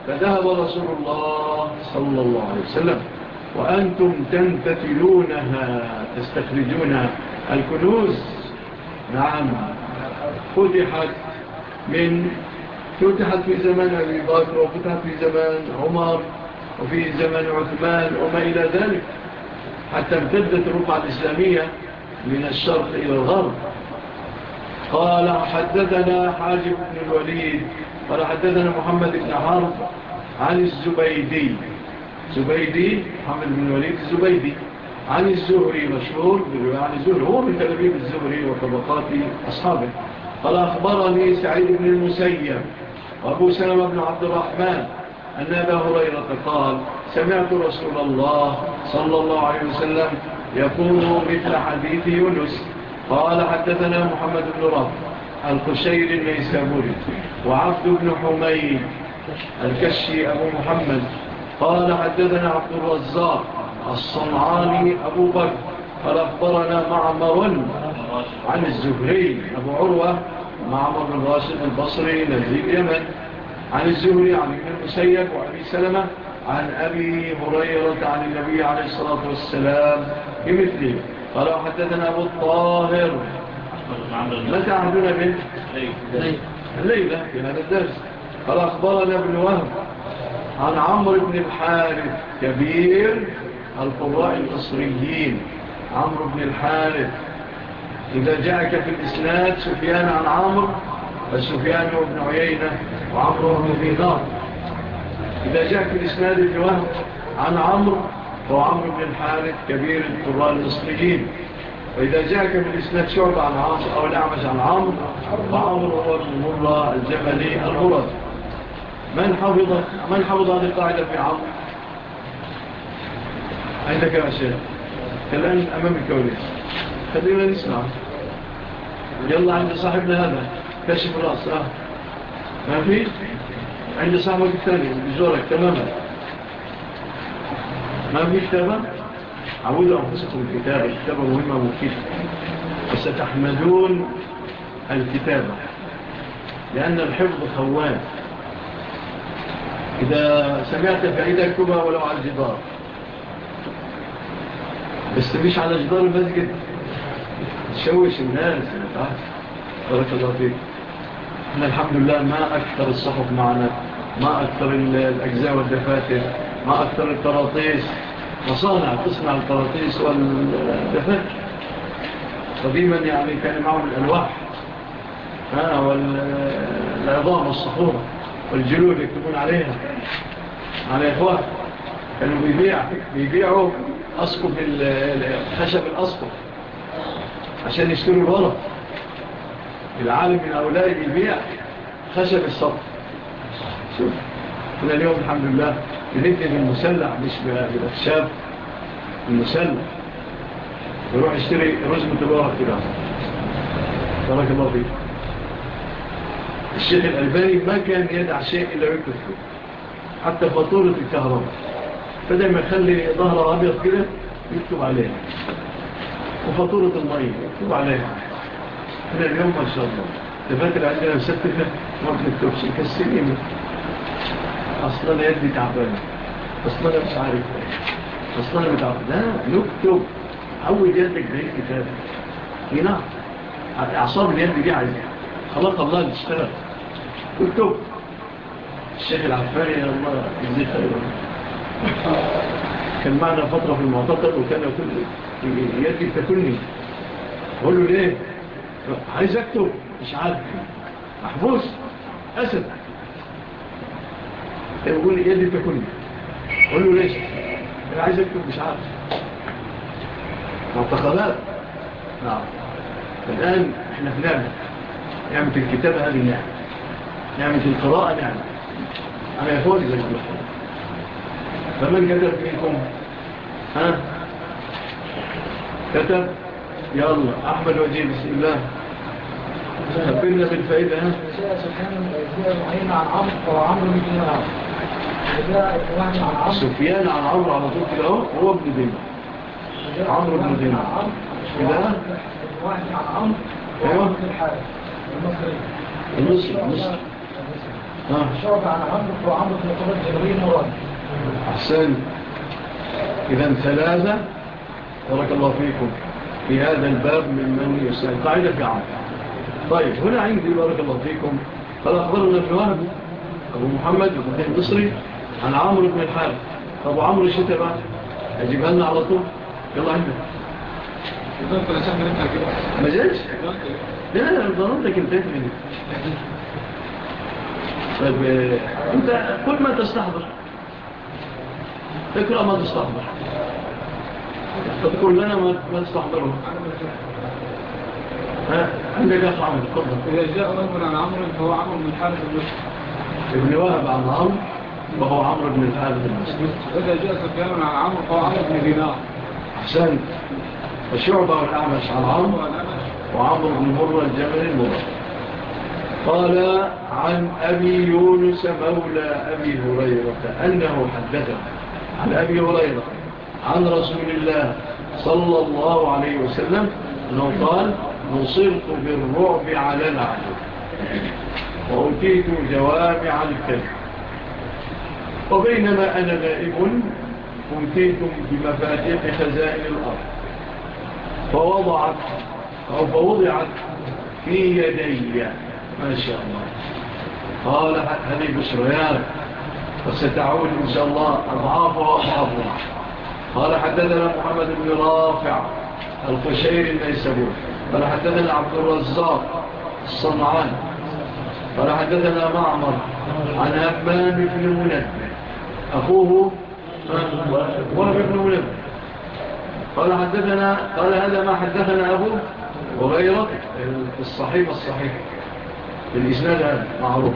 فذهب رسول الله صلى الله عليه وسلم. وأنتم تنفتلونها تستخرجونها. الكنوز؟ نعم. فتحت من فتحت في زمن أبي بكر وفتحت في زمن عمر وفي زمن عثمان وما إلى ذلك. حتى امتدت ربعة الإسلامية من الشرق إلى الغرب. قال حدثنا حاجب بن الوليد قال حدثنا محمد بن حرب عن الزبيدي. زبيدي محمد بن الوليد الزبيدي عن الزهري مشهور عن الزهري هو من تلبيب الزهري وطبقات أصحابه. قال أخبرني سعيد بن المسيب وأبو سلم بن عبد الرحمن أن أبا هريرة قال سمعت رسول الله صلى الله عليه وسلم يقول مثل حديث يونس قال حدثنا محمد بن رب الخشير النيسابوري وعبد بن حميد الكشي أبو محمد قال حدثنا عبد الرزاق الصنعاني أبو بكر قال أخبرنا معمر عن الزهري أبو عروة معمر بن راشد البصري نزيب يمن عن الزهري عن ابن المسيب وعبي سلمة عن أبي هريرة عن النبي عليه الصلاة والسلام بمثله. قال حدثنا أبو الطاهر. متى عملنا به الليلة في هذا الدرس. قال أخبرنا ابن وهب عن عمر بن الحارث كبير القراء المصريين. عمر بن الحارث. إذا جاءك في الإسناد سفيان عن عمر السفيان بن عيينة وعمر بن دينار إذا جاءك في الإسناد ابن وهب عن عمر هو بن الحارث كبير القراء المصريين وإذا جاءك من إسناد شعب عن عاص أو الأعمش عن عمرو فعمرو هو المرة الجبلي الغرز. من حفظ من حفظ هذه القاعدة في عمرو؟ عندك يا شيخ الآن أمام الكوليس خلينا نسمع. يلا عند صاحبنا هذا كشف الرأس. آه. ما فيه عند صاحبك الثاني بزورك تماما. ما مش كتابة عودوا أنفسكم الكتابة الكتابة مهمة مفيدة وستحمدون الكتابة لأن الحفظ خوان إذا سمعت فائدة اكتبها ولو على الجدار بس مش على جدار المسجد تشوش الناس بارك الله فيك إحنا الحمد لله ما أكثر الصحف معنا ما أكثر الأجزاء والدفاتر ما أكثر التراطيس مصانع تصنع القراطيس والدفاتر قديما يعني كان معهم الألواح والعظام والصحورة والجلود يكتبون عليها على إخوات كانوا بيبيع بيبيعوا أسقف الخشب الأسقف عشان يشتروا الورق العالم من أولئي بيبيع خشب الصف شوف هنا اليوم الحمد لله. تلقي بالمسلح مش بالأخشاب المسلح. يروح يشتري رزمة الورق كده تبارك الله فيك. الشيخ الألباني ما كان يدع شيء إلا يكتب فيه حتى فاتورة الكهرباء. فده ما يخلي ظهره أبيض كده يكتب عليها. وفاتورة المية يكتب عليها. من اليوم ما شاء الله. تفاتل عندنا مسكتها ما بنكتبش كالسليمة أصل أصلا لقيت تعبان اصل أنا مش عارف أصلا أنا تعبان لا يكتب اول جلد جريت كتاب اي نعم اعصاب اليد دي عايزها خلق الله اشتغل اكتب الشيخ العفاري يا الله إزاي خير كان معنا فترة في المعتقد وكان يقول يدي تاكلني أقول له ليه عايز اكتب مش عارف محبوس اسد حتى لي لي اللي تاكلني قول له ليش؟ أنا عايز أكتب مش عارف. معتقدات نعم. الآن إحنا بنعمل نعمة. الكتابة هذه نعمة. نعمة القراءة نعمة. أنا يفوز زي ما فمن كتب فيكم؟ ها؟ كتب؟ يلا. أحمد وجيه بسم الله. خبرنا بالفائدة ها؟ سبحانه آه، وتعالى معينة عن عمرو وعمرو بن عمرو. سفيان عن عمرو على طول كده اهو هو ابن دينا عمرو بن دينا كده واحد عن عمرو أيوه المصري المصري شعب عن عمرو وعمرو بن طلب جبريل مراد احسن۔ اذا ثلاثة بارك الله فيكم في هذا الباب ممن يسأل. قاعدة في طيب هنا عندي بارك الله فيكم. قال أخبرنا الحوارب أبو محمد أبو مصري المصري عن عمر بن الحارث طب وعمر الشتاء بقى أجيب لنا على طول. يلا عندك ما جاش لا لا لا ضرورتك انتهت مني. طيب أنت كل ما تستحضر. تقرأ ما تستحضر. تقول لنا ما تستحضره. عندك أخ عمر تفضل. إذا جاء رجل عن عمر فهو عمر من حارث ابن وهب عن عمر وهو عمرو بن الحارث المسلم إذا جاء سفيان عن عمرو فهو عمرو بن دينار. حسن. وشعبة والأعمش عن عمرو. وعمرو بن مرة الجبل المرة قال عن أبي يونس مولى أبي هريرة أنه حدثه عن أبي هريرة عن رسول الله صلى الله عليه وسلم أنه قال نصرت بالرعب على العدو. وأتيت جوامع الكلب وبينما أنا نائب أمتيتم بمفاتيح خزائن الأرض. فوضعت أو فوضعت في يدي. ما شاء الله. قال هذه بشريات وستعود إن شاء الله. أضعاف وأضعاف. قال حددنا محمد بن رافع الخشير النيسابور قال حددنا عبد الرزاق الصنعان قال حددنا معمر عن أبان بن منبه. أخوه وهب ابن ملم قال حدثنا قال هذا ما حدثنا أبوه وغيره في الصحيح الصحيح الإسناد هذا معروف.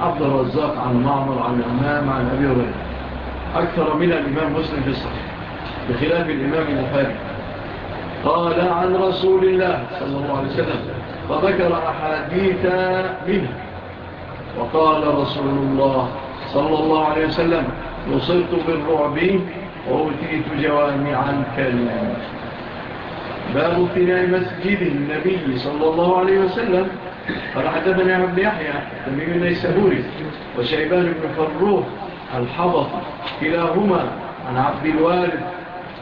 عبد الرزاق عن معمر عن أمام عن أبي هريرة. أكثر من الإمام مسلم في الصحيح. بخلاف الإمام البخاري. قال عن رسول الله صلى الله عليه وسلم فذكر أحاديث منه. وقال رسول الله صلى الله عليه وسلم وصلت بالرعب ووتيت جوامع الكلام باب ابتناء مسجد النبي صلى الله عليه وسلم. قال حدثنا عبد يحيى تميم النيسابوري وشيبان بن فروه الحبط كلاهما عن عبد الوارث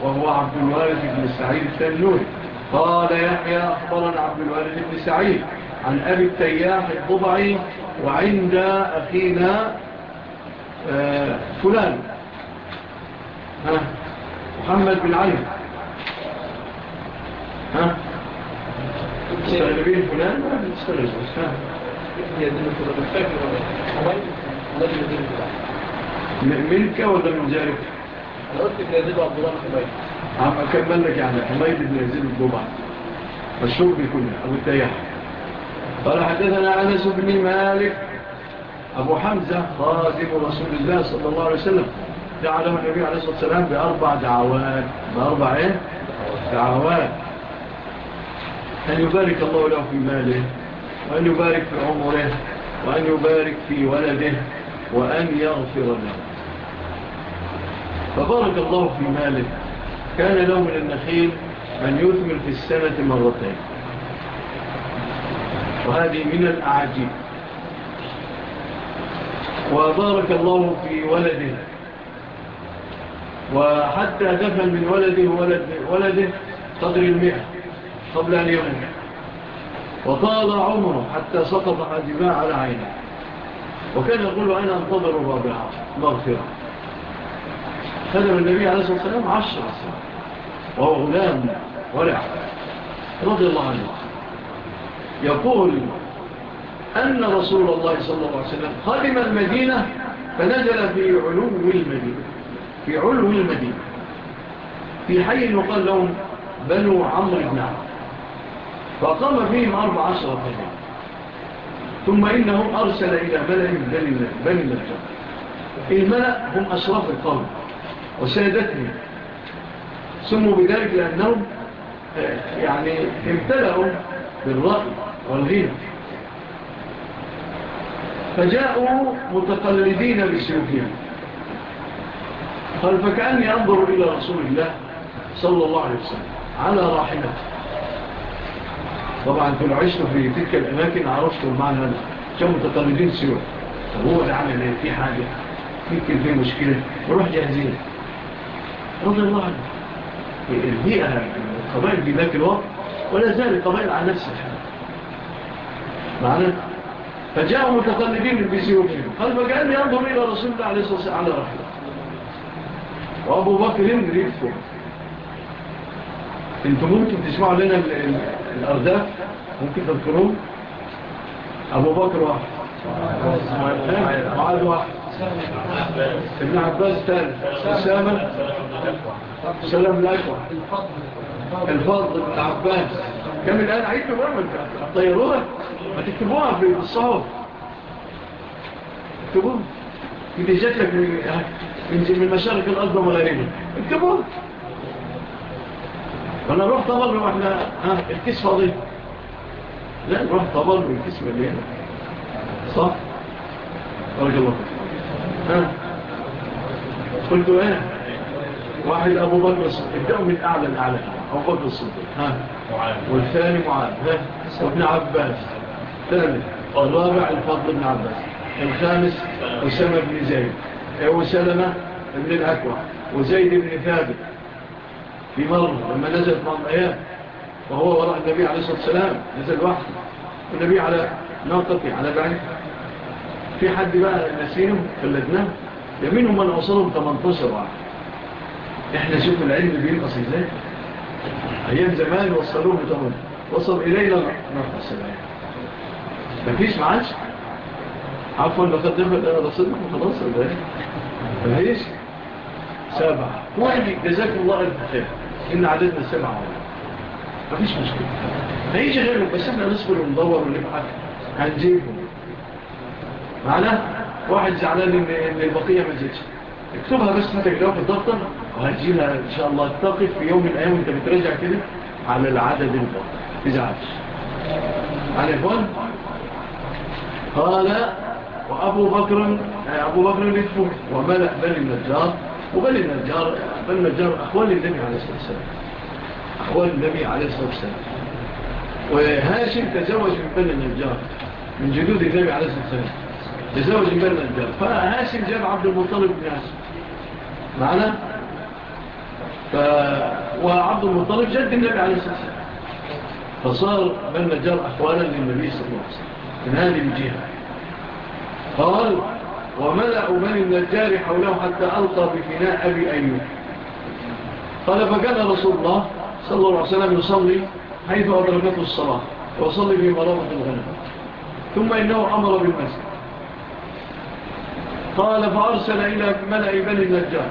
وهو عبد الوارث بن سعيد التنوري قال يحيى أخبرنا عبد الوارث بن سعيد عن أبي التياح الضبعي وعند أخينا فلان ها محمد بن علي ها مستغربين فلان ما مستغرب ها ملكة ولا من جارك؟ قلت بن يزيد وعبد الله حميد عم أكمل لك يعني حميد بن يزيد الجمعة مشهور بكلها أبو التياح قال حدثنا أنس بن مالك أبو حمزة خادم رسول الله صلى الله عليه وسلم دعا له النبي عليه الصلاة والسلام بأربع دعوات بأربع إيه؟ دعوات. أن يبارك الله له في ماله وأن يبارك في عمره وأن يبارك في ولده وأن يغفر له. فبارك الله في ماله. كان له من النخيل أن يثمر في السنة مرتين. وهذه من الأعجيب وبارك الله في ولده. وحتى دفن من ولده ولد ولده قدر المئة قبل أن يوم وطال عمره حتى سقط الدماء على عينه. وكان يقول أنا أنتظر الرابعة مغفرة. خدم النبي عليه الصلاة والسلام عشر سنة. وهو غلام ورع رضي الله عنه. يقول أن رسول الله صلى الله عليه وسلم قدم المدينة فنزل في علو المدينة. في علو المدينة. في حي يقال لهم بنو عمر بن عمر فقام فيهم أربع عشر قدام ثم إنه أرسل إلى ملأ بني النجار الملأ هم أشراف القوم. وسادتهم. سموا بذلك لأنهم آه، يعني امتلأوا بالرأي والغير فجاءوا متقلدين بسيوفهم قال فكأني أنظر إلى رسول الله صلى الله عليه وسلم على راحلته. طبعا كنت عشت في تلك الأماكن عرفت المعنى هذا كانوا متقلدين سيوف طب هو العمل إيه؟ في حاجة يمكن في مشكلة. وروح جاهزين. رضي الله عنه. البيئة القبائل في ذاك الوقت ولا زال القبائل على نفس الحال. معنى فجاءوا متقلبين في سيوفهم. قال كأن ينظر إلى رسول الله عليه الصلاة والسلام على رحمه وأبو بكر ريفه أنتم ممكن تسمعوا لنا الأرداف؟ ممكن تذكرون؟ أبو بكر واحد. معاد واحد. ابن عباس ثالث أسامة. سلام لك الفضل. الفضل. بن عباس. كمل الآن عيدنا بقى ما انت ما تكتبوها بالصحف اكتبوها دي جات لك من من مشارق الأرض ومغاربها اكتبوها فأنا روح طبر وإحنا ها الكيس فاضي لا روح طبر الكيس مليان صح؟ بارك الله ها. قلت إيه؟ واحد أبو بكر ابدأوا من أعلى الأعلى. أو بكر الصديق والثاني معاذ. وابن عباس. ثالث والرابع الفضل بن عباس. الخامس أسامة بن زيد. وسلمة بن الأكوى وزيد بن ثابت. في مرة لما نزل مرضيات وهو وراء النبي عليه الصلاة والسلام نزل وحده. والنبي على ناطقي على بعيد. في حد بقى نسيهم فلدناه يمينهم من أوصلهم 18 واحد. إحنا شوف العلم بينقص إزاي؟ أيام زمان وصلوه بتمام وصل إليه لنحن السلام مفيش معاش؟ عفوا لقد دخل أنا رصدك وخلاص ده مفيش؟ سبعة. واحد جزاك الله ألف خير. إن عددنا سبعة. مفيش مشكلة. مفيش غيره بس إحنا نصبر وندور ونبحث. هنجيبه معنا واحد زعلان ان البقية ما جيتش اكتبها بس ما تكتبها في الدفتر وهتجيلها ان شاء الله تقف في يوم من الأيام وانت بتراجع كده على العدد الفاضل تزعلش على اخوان قال وابو بكر ابو بكر يدفع وملأ بني النجار وبني النجار بني النجار اخوال النبي عليه الصلاه والسلام۔ اخوال النبي عليه الصلاه والسلام۔ وهاشم تزوج من بني النجار من جدود النبي عليه الصلاه والسلام۔ تزوج من بني النجار۔ فهاشم جاب عبد المطلب بن هاشم معنا؟ ف... وعبد المطلب جد النبي عليه الصلاة والسلام. فصار من نجار أحوالا للنبي صلى الله عليه وسلم. من هذه الجهة. قال وملأ بني النجار حوله حتى ألقى بفناء أبي أيوب. قال فكان رسول الله صلى الله عليه وسلم يصلي حيث أدركته الصلاة وصلي في مرافة الغنم. ثم إنه أمر بالمسجد. قال فأرسل إلى ملأ بني النجار.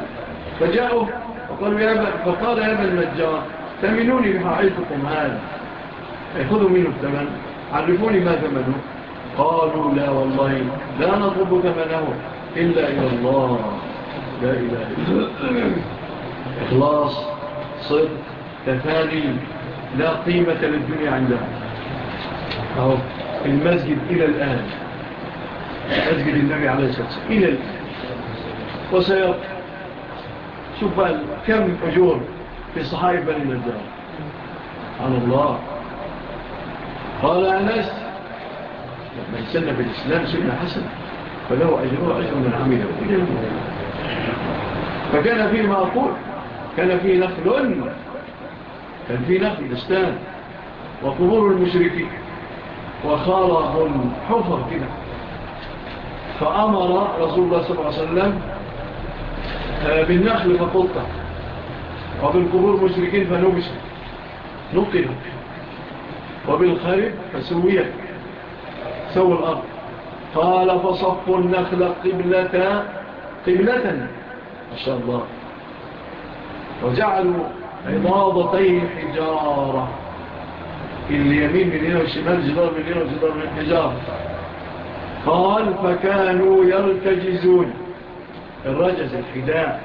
فجاءوا وقالوا يا أبا فقال يا أبا المتجار ثمنوني بحائطكم هذا؟ خذوا منه الثمن. عرفوني ما ثمنه؟ قالوا لا والله لا نطلب ثمنه إلا إلى الله. لا إله إلا إخلاص صدق تفاني لا قيمة للدنيا عندها. أهو المسجد إلى الآن. مسجد النبي عليه الصلاة والسلام. إلى الآن. وسيبقى شوف بقى كم أجور في صحائف بني نجار. سبحان الله. قال أنس لما في الإسلام سنة حسن فله أجره أجر من عمله. فكان فيه ما أقول كان فيه نخل كان فيه نخل دستان وقبور المشركين وخارهم حفر كده. فأمر رسول الله صلى الله عليه وسلم آه، بالنخل فقلطة وبالقبور مشركين فنبشت نقلوا وبالخرب فسوية سوى الأرض. قال فصفوا النخل قبلة قبلة. ما شاء الله. وجعلوا عضاضتين حجارة. اليمين من هنا والشمال جدار من هنا وجدار من حجارة قال فكانوا يرتجزون. الرجز الحداء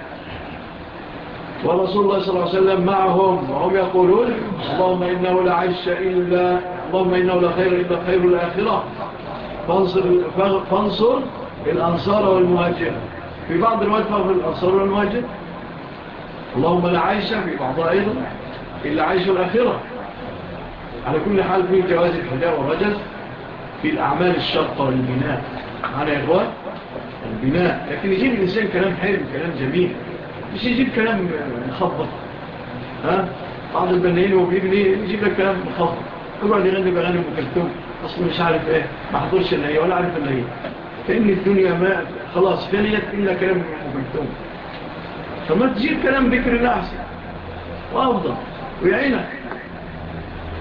ورسول الله صلى الله عليه وسلم معهم وهم يقولون اللهم إنه لا عيش إلا اللهم إنه لا خير إلا خير الآخرة. فانصر, فانصر الأنصار والمهاجر في بعض الوقت فانصر الأنصار والمهاجر اللهم لا عيش في بعضها أيضا إلا عيش الآخرة. على كل حال في جواز الحداء والرجز في الأعمال الشرطة والبناء. معنا يا إخوان؟ البناء لكن يجيب الإنسان كلام حلو كلام جميل مش يجيب كلام مخبط ها بعض البنائين وبيبني يجيب لك كلام مخبط يقعد يغني بغني مكلتوم أصلا مش عارف إيه ما حضرش النهي ولا عارف النهي كأن الدنيا ما خلاص فليت إلا كلام مكلتوم فما تجيب كلام بكر الله أحسن وأفضل ويعينك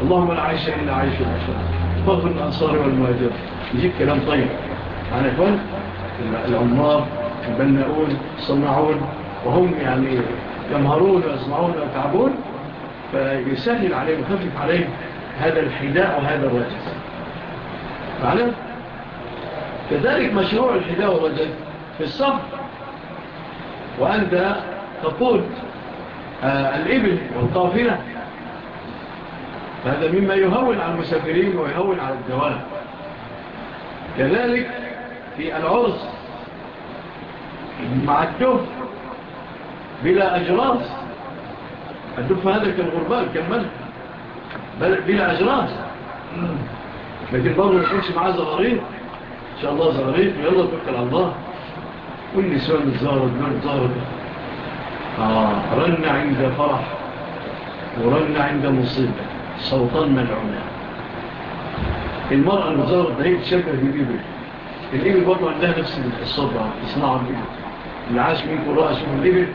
اللهم لا عيش إلا عيشة الأشرار فضل الأنصار والمهاجر يجيب كلام طيب عن إخوانك العمار البناؤون الصناعون وهم يعني يمهرون ويسمعون ويتعبون فيسهل عليهم ويخفف عليهم هذا الحداء وهذا الرجز معنا؟ كذلك مشروع الحداء والرجز في الصبر وأنت تقود آه، الإبل والطافلة فهذا مما يهون على المسافرين ويهون على الدوال كذلك في العرس. مع الدف بلا أجراس. الدف هذا كالغربان كالملك بلا أجراس. لكن برضو نحنش معاه زغريب إن شاء الله زغريب ويلا توكل على الله. والنسوان الزهرة من الزهرة آه رن عند فرح ورن عند مصيبة. صوتان ملعونة. المرأة المزارة ده هي تشكر جديدة الإبل برضو عندها نفس الصبع الصناعة اللي عاش منك والرأس من الإبل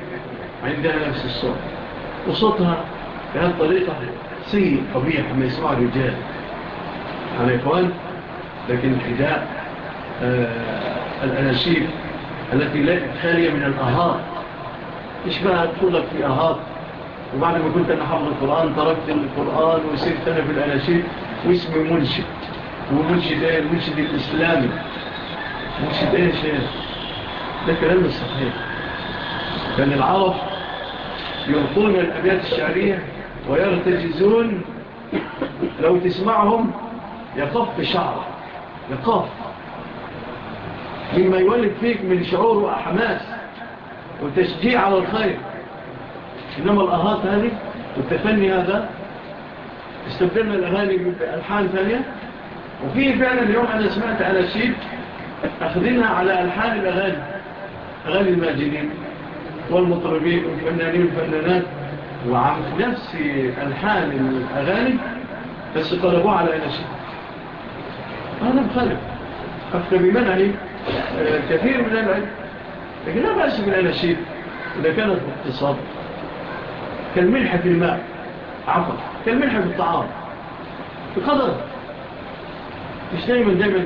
عندها نفس الصبع وصوتها بهذه الطريقة سيء قبيح ما يسمع الرجال. على إخوان لكن حداء آه، الأناشيب التي خالية من الأهات تقول لك في أهات وبعد ما كنت أنا حفظ القرآن تركت القرآن وسيرت أنا في الأناشيب واسمي منشد. ومنشد إيه؟ المنشد الإسلامي. مش ده شيخ ده كلام الصحيح كان يعني العرب يلقون الأبيات الشعرية ويرتجزون لو تسمعهم يقف شعر يقف مما يولد فيك من شعور وحماس وتشجيع على الخير. إنما الأهات هذه والتفني هذا استبدلنا الأغاني بألحان ثانية. وفيه فعلا اليوم أنا سمعت على الشيب أخذينها على ألحان الأغاني. أغاني الماجدين والمطربين والفنانين والفنانات. وعن نفس ألحان الأغاني بس طلبوها على أناشيد أنا مخالف. أفكر بمنعي آه، كثير من العلم لكن لا بأس من الأناشيد إذا كانت باقتصاد كالملحة في الماء عفوا كالملحة في الطعام. بقدر. مش دايما دايما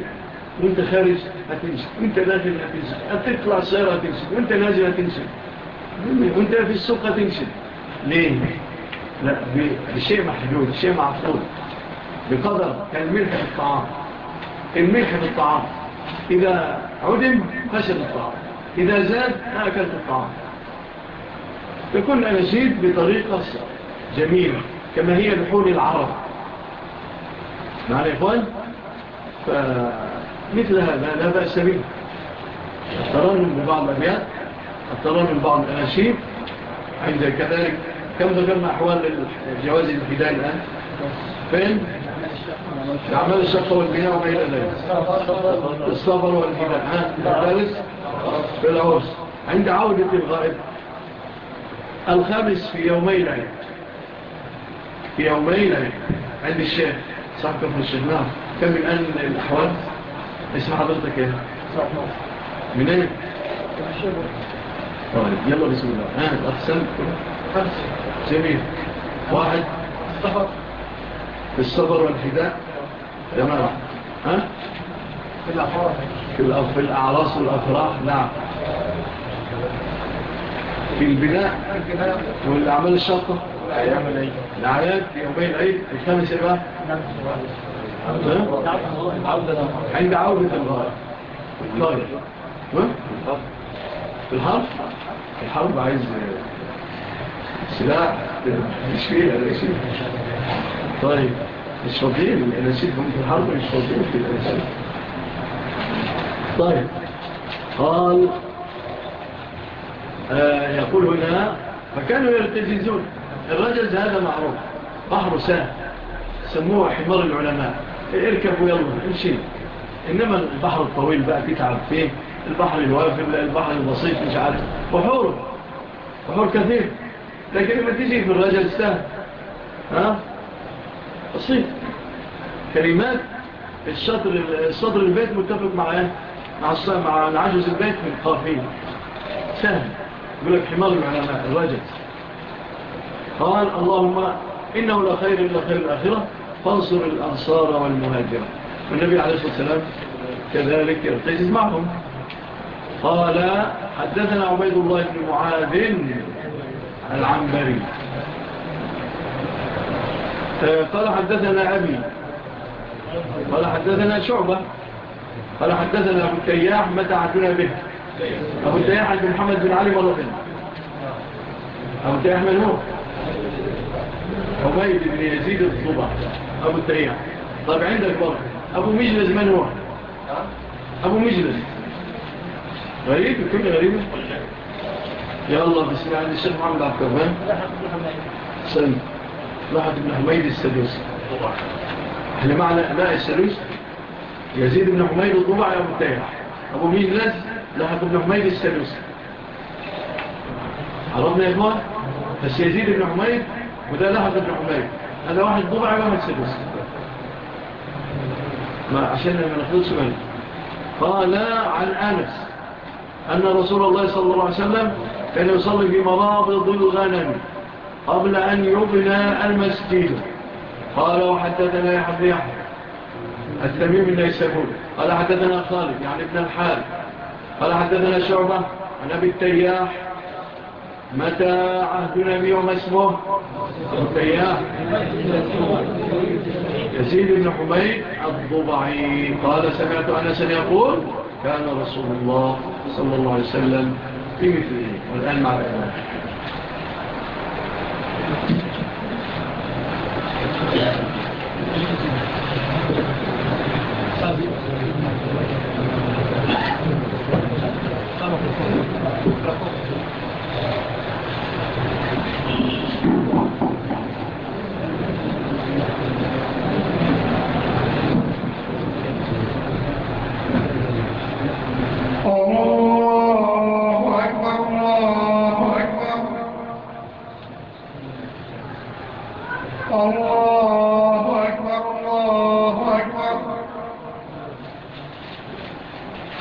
وانت خارج هتمسك وانت داخل هتمسك هتطلع السيارة هتمسك وانت نازل هتمسك وانت في السوق هتمسك ليه؟ لا بشيء محدود شيء معقول بقدر الملح في الطعام الملح في الطعام إذا عدم خسر الطعام إذا زاد أكلت الطعام تكون أناشيد بطريقة جميلة كما هي لحول العرب معنا يا إخوان؟ مثل هذا لا بأس به. الترنم ببعض أبيات الترنم ببعض أناشيب عند كذلك كم ذكرنا أحوال الجواز الهداء الآن؟ فين؟ أعمال الشقة والبناء وما إلى ذلك. الصفر والبناء الثالث بالعرس عند عودة الغائب. الخامس في يومين. عيد في يومين. عيد عند الشيخ صاحب كفر الشيخ نعم كم الآن الأحوال؟ اسم حضرتك إيه من إيه طيب يلا بسم الله ها احسن جميل واحد في الصبر والفداء تمام ها في الاعراس في الاعراس والافراح نعم في البناء والاعمال الشاطة الاعياد العيد يومين العيد الخامس يا بقى عند عودة الغار في الحرب الحرب عايز سلاح مش فيه شيء طيب مش فاضيين الأناشيد في الحرب مش فاضيين في الأناشيد طيب قال يقول هنا فكانوا يرتجزون الرجل هذا معروف بحر سهل سموه حمار العلماء. اركب ويلا امشي. إنما البحر الطويل بقى بيتعب فيه البحر الوافر البحر البسيط مش عارف. بحور بحور كثير. لكن لما تيجي في الرجل سهل ها؟ بسيط. كلمات. الشطر الصدر البيت متفق معايا مع إيه؟ مع العجز البيت من قافيه سهل. يقول لك حمار العلماء الرجل. قال اللهم إنه لا خير إلا خير الآخرة. فانصر الأنصار والمهاجرة. والنبي عليه الصلاة والسلام كذلك يرتجز معهم قال حدثنا عبيد الله بن معاذ العنبري. قال حدثنا أبي. قال حدثنا شعبة. قال حدثنا أبو التياح متى عدنا به؟ أبو التياح بن محمد بن علي مرة أبو التياح من هو؟ عبيد بن يزيد الضبع. أبو التريع طب عندك برضه أبو مجلس من هو أبو مجلس غريب كل غريب يلا بسم الله عندي الشيخ محمد عبد الرحمن سلم لاحظ بن حميد السدوسي إحنا معنا أباء السدوسي يزيد بن حميد الضبع يا أبو التريع أبو مجلس لاحظ بن حميد السدوسي عرضنا يا إخوان بس يزيد بن حميد وده لحد بن حميد هذا واحد ضبع على مرسيدس ما عشان ما نخلص منه قال عن أنس أن رسول الله صلى الله عليه وسلم كان يصلي في مرابض الغنم قبل أن يبنى المسجد. قال وحدثنا حبي يحب التميم النيسابون قال حدثنا خالد يعني ابن الحال قال حدثنا شعبة عن أبي التياح متى عهد النبي وما اسمه؟ التياه يزيد بن حميد الضبعي. قال سمعت أنسا يقول كان رسول الله صلى الله عليه وسلم في مثله. والآن مع الإمام. Thank you.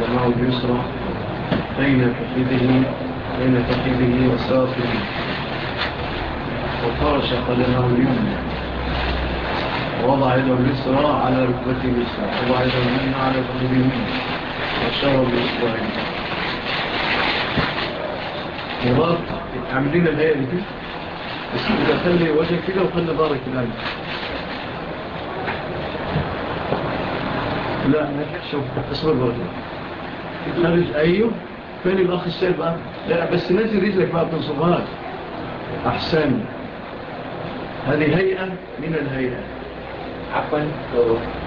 له اليسرى بين كفيده بين كفيده وساقه وفرش قدمه اليمنى ووضع يده اليسرى على ركبته اليسرى. ووضع يده اليمنى على ركبته اليمنى. وشرب الاصبعين مراد عاملين الايه دي بس كده خلي وجه كده وخلي ظهرك كده لا شوف اصبر برضه خارج أيوه فين الاخ الشاب بقى لا بس نزل رجلك بقى بتنصبهاش احسن هذه هيئه من الهيئات عفوا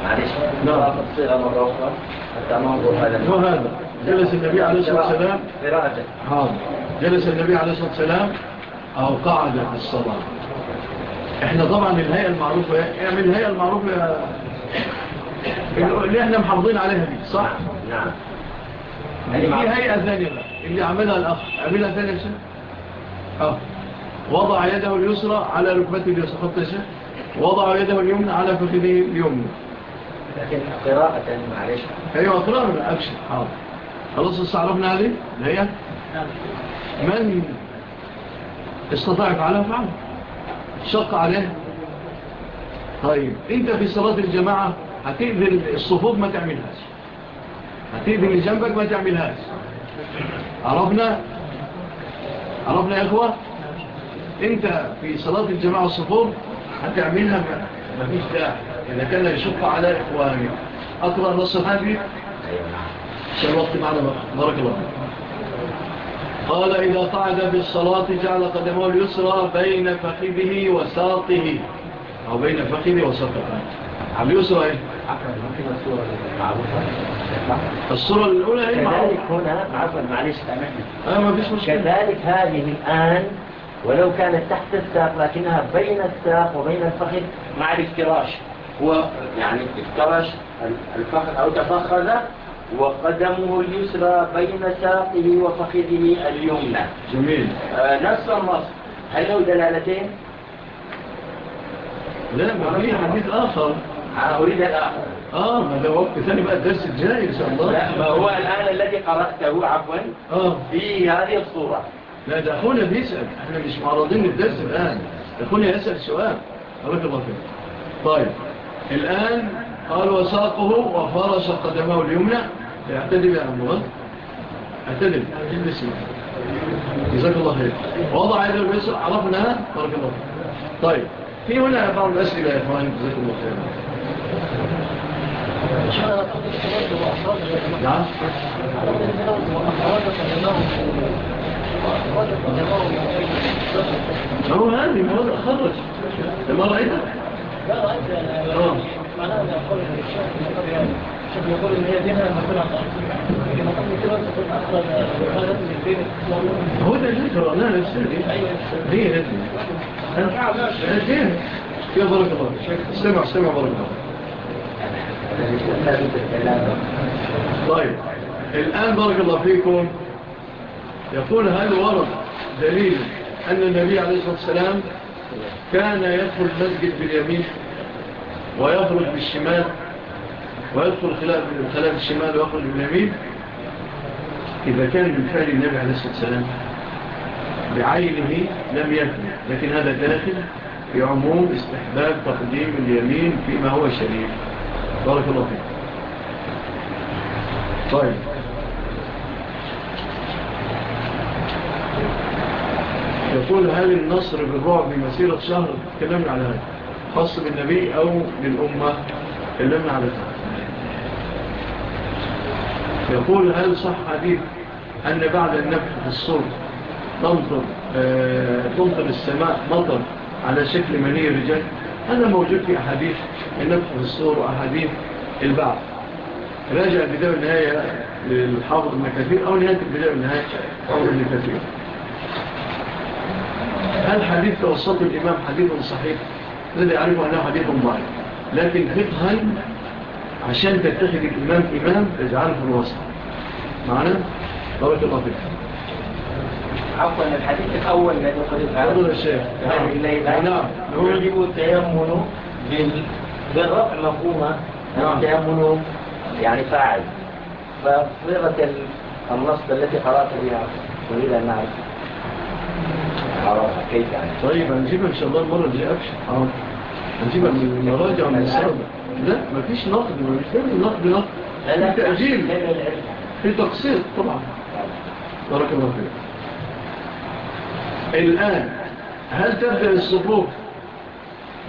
معلش نعم هذا جلس النبي عليه الصلاه والسلام حاضر جلس النبي عليه الصلاه والسلام أو قعد في الصلاه إحنا طبعا الهيئه المعروفه اعمل الهيئه المعروفه اللي إحنا محافظين عليها دي صح نعم في هيئة ثانية اللي عملها الأخ عملها ثانية يا شيخ آه وضع يده اليسرى على ركبته اليسرى خط يا شيخ وضع يده اليمنى على فخذه اليمنى لكن قراءة معلش أيوه قراءة من اكشن حاضر خلاص استعرفنا هذه اللي هي من استطاع فعلها فعلها شق عليه طيب انت في صلاة الجماعة هتقدر الصفوف ما تعملهاش هتيجي من جنبك ما تعملهاش. عرفنا؟ عرفنا يا أخوة؟ أنت في صلاة الجماعة الصفور هتعملها ما فيش داعي. إذا كان يشق على إخواني أقرأ نص هذه عشان الوقت معنا بارك الله قال إذا قعد بالصلاة جعل قدمه اليسرى بين فخذه وساقه. أو بين فخذه وساقه. على اليسرى إيه؟ الصورة الأولى هي كذلك هنا عفوا معلش أنا ما فيش مشكلة. كذلك هذه الآن ولو كانت تحت الساق لكنها بين الساق وبين الفخذ مع الافتراش. هو يعني افترش الفخذ أو تفخذ وقدمه اليسرى بين ساقه وفخذه اليمنى. جميل. آه، نفس النص. هل له دلالتين؟ لا ما في حديث آخر. اريد الآخر آه ما ده وقت ثاني بقى الدرس الجاي إن شاء الله. لا ما هو الآن الذي قرأته عفوا آه. في هذه الصورة. لا ده أخونا بيسأل. إحنا مش معرضين للدرس الآن. أخونا يسأل سؤال. بارك الله فيك. طيب الآن قال وساقه وفرش قدمه اليمنى. اعتدل يا عمران اعتدل اعتدل. جزاك الله خير. وضع يده اليسرى. عرفنا. بارك الله فيك. طيب في هنا بعض الأسئلة يا إخوان. جزاكم الله خير. نعم هو هذه المرض خرج لما رأيتها لا. رأيت أنا أنا أقول الشيخ يقول إن هي دينها لما تكون عقل لما تكون كده تكون من الدين هو ده جزء أنا نفسي هي هذه أنا دين يا بارك الله استمع استمع بارك الله طيب الآن بارك الله فيكم. يقول هل ورد دليل أن النبي عليه الصلاة والسلام كان يدخل المسجد باليمين ويخرج بالشمال ويدخل خلاف الشمال ويخرج باليمين إذا كان من فعل النبي عليه الصلاة والسلام بعينه لم يكن. لكن هذا داخل في عموم استحباب تقديم اليمين فيما هو شريف. بارك الله فيك طيب يقول هل النصر بالرعب مسيرة شهر تكلمنا على هذا. خاص بالنبي أو بالأمة؟ تكلمنا على هذا. يقول هل صح حديث أن بعد النفح في الصور تنطر, آه، السماء مطر على شكل مني رجال هذا موجود في أحاديث النفخ في الصور وأحاديث البعض. راجع البداية والنهاية للحافظ ابن كثير أو نهاية البداية والنهاية حافظ ابن كثير. هل حديث توسط الإمام حديث صحيح؟ الذي أعرفه أنه حديث مبارك. لكن فقها عشان تتخذ الإمام إمام تجعله في الوسط. معنا؟ طويلة الله عفوا الحديث الأول الذي قرأت عنه نعم. نعم. نعم. يجب التيمن بالرفع مفهومة. نعم. التيمن يعني فاعل. فصيغة النص التي قرأت بها أريد أن أعرف كيف يعني؟ طيب هنجيبها إن شاء الله المرة الجاية. اكشن هنجيبها آه. من المراجع من السرد لا مفيش نقد. مفيش نقد. نقد. في تأجيل. في تقصير. طبعا. بارك الله فيك. الآن هل تبدأ الصفوف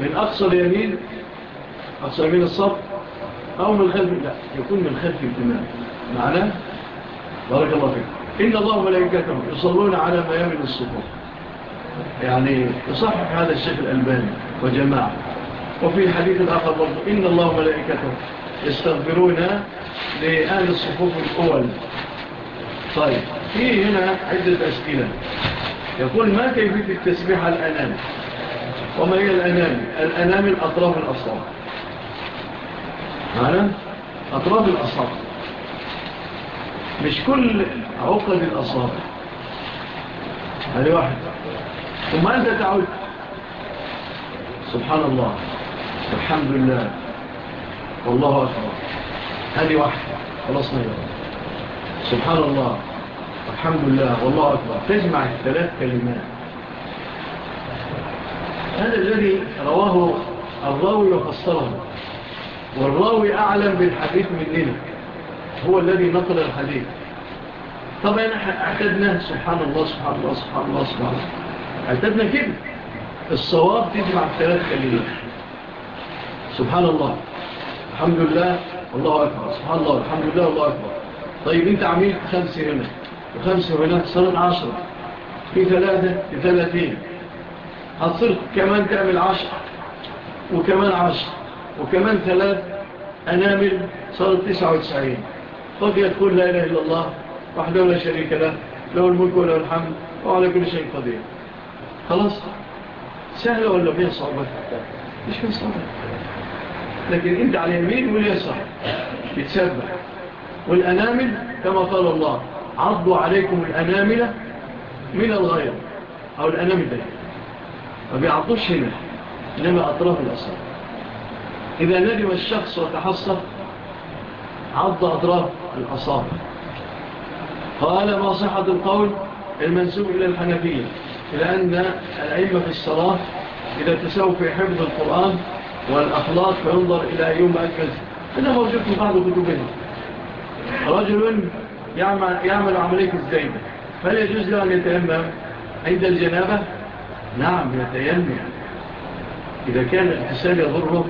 من أقصى اليمين أقصى اليمين الصف أو من خلف لا يكون من خلف الإمام معناه؟ بارك الله فيك. إن الله ملائكتهم يصلون على ميامن الصفوف يعني يصحح هذا الشيخ الألباني وجماعة. وفي حديث الآخر برضو إن الله ملائكته يستغفرون لأهل الصفوف الأول. طيب في هنا عدة أسئلة. يقول ما كيفية التسبيح على الأنام؟ وما هي الأنام؟ الأنام أطراف الأصابع. معنا أطراف الأصابع. مش كل عقد الأصابع. هذه واحدة ثم أنت تعود. سبحان الله. الحمد لله. والله أكبر. هذه واحدة خلصنا يا رب. سبحان الله. الحمد لله والله أكبر. تجمع الثلاث كلمات. هذا الذي رواه الراوي وفصله والراوي أعلم بالحديث مننا. هو الذي نقل الحديث. طبعا اعتدنا سبحان الله سبحان الله سبحان الله سبحان الله. اعتدنا كده. الصواب تجمع الثلاث كلمات. سبحان الله. الحمد لله الله أكبر. سبحان الله الحمد لله الله أكبر. طيب أنت عميل خمسة هنا. خمسة بنات صارت عشرة في ثلاثة ثلاثين. هتصير كمان تعمل عشرة وكمان عشرة وكمان ثلاث أنامل صارت تسعة وتسعين. فقيت كل لا إله إلا الله وحده لا شريك له له الملك وله الحمد وعلى كل شيء قدير. خلاص؟ سهلة ولا فيها صعوبة مش فيها صعوبة لكن أنت على اليمين واليسار. بتسبح والأنامل كما قال الله. عضوا عليكم الأنامل من الغير أو الأنامل ده ما هنا إنما أطراف الأسر إذا ندم الشخص وتحصف عض أطراف الأصابع. قال ما صحة القول؟ المنسوب إلى الحنفية. لأن العلم في الصلاة إذا تساو في حفظ القرآن والأخلاق فينظر إلى يوم أكد هذا موجود في بعض كتبنا رجل يعمل, يعمل عملية الزينة. فهل يجوز له أن يتيمم عند الجنابة؟ نعم يتيمم. إذا كان الاغتسال يضره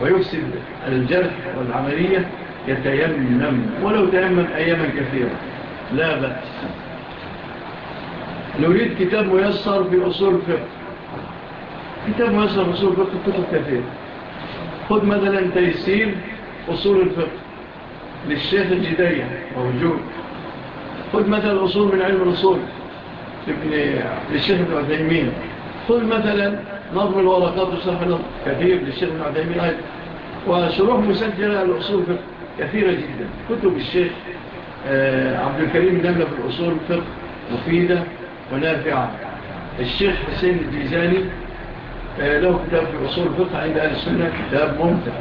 ويفسد الجرح والعملية يتيمم. ولو تيمم أياما كثيرة لا بأس. نريد كتاب ميسر في أصول الفقه. كتاب ميسر في أصول الفقه كتب كثير خذ مثلا تيسير أصول الفقه. للشيخ الجدية موجود خذ مثلا الأصول من علم الأصول. للشيخ ابن عثيمين. خذ مثلا نظم الورقات وصح نظم كثير للشيخ ابن عثيمين أيضا. وشروح مسجلة الأصول كثيرة جدا. كتب الشيخ آه، عبد الكريم نملة في الأصول فقه مفيدة ونافعة. الشيخ حسين الجيزاني آه، له كتاب في أصول فقه عند أهل السنة كتاب ممتع.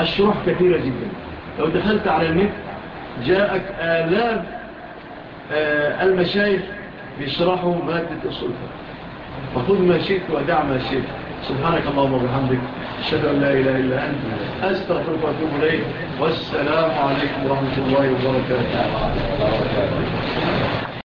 الشروح كثيرة جدا. لو دخلت على النت جاءك آلاب آه، المشايخ بيشرحوا مادة أصول فخذ ما شئت ودع ما شئت. سبحانك اللهم وبحمدك أشهد أن لا إله إلا أنت أستغفرك وأتوب إليك. والسلام عليكم ورحمة الله وبركاته.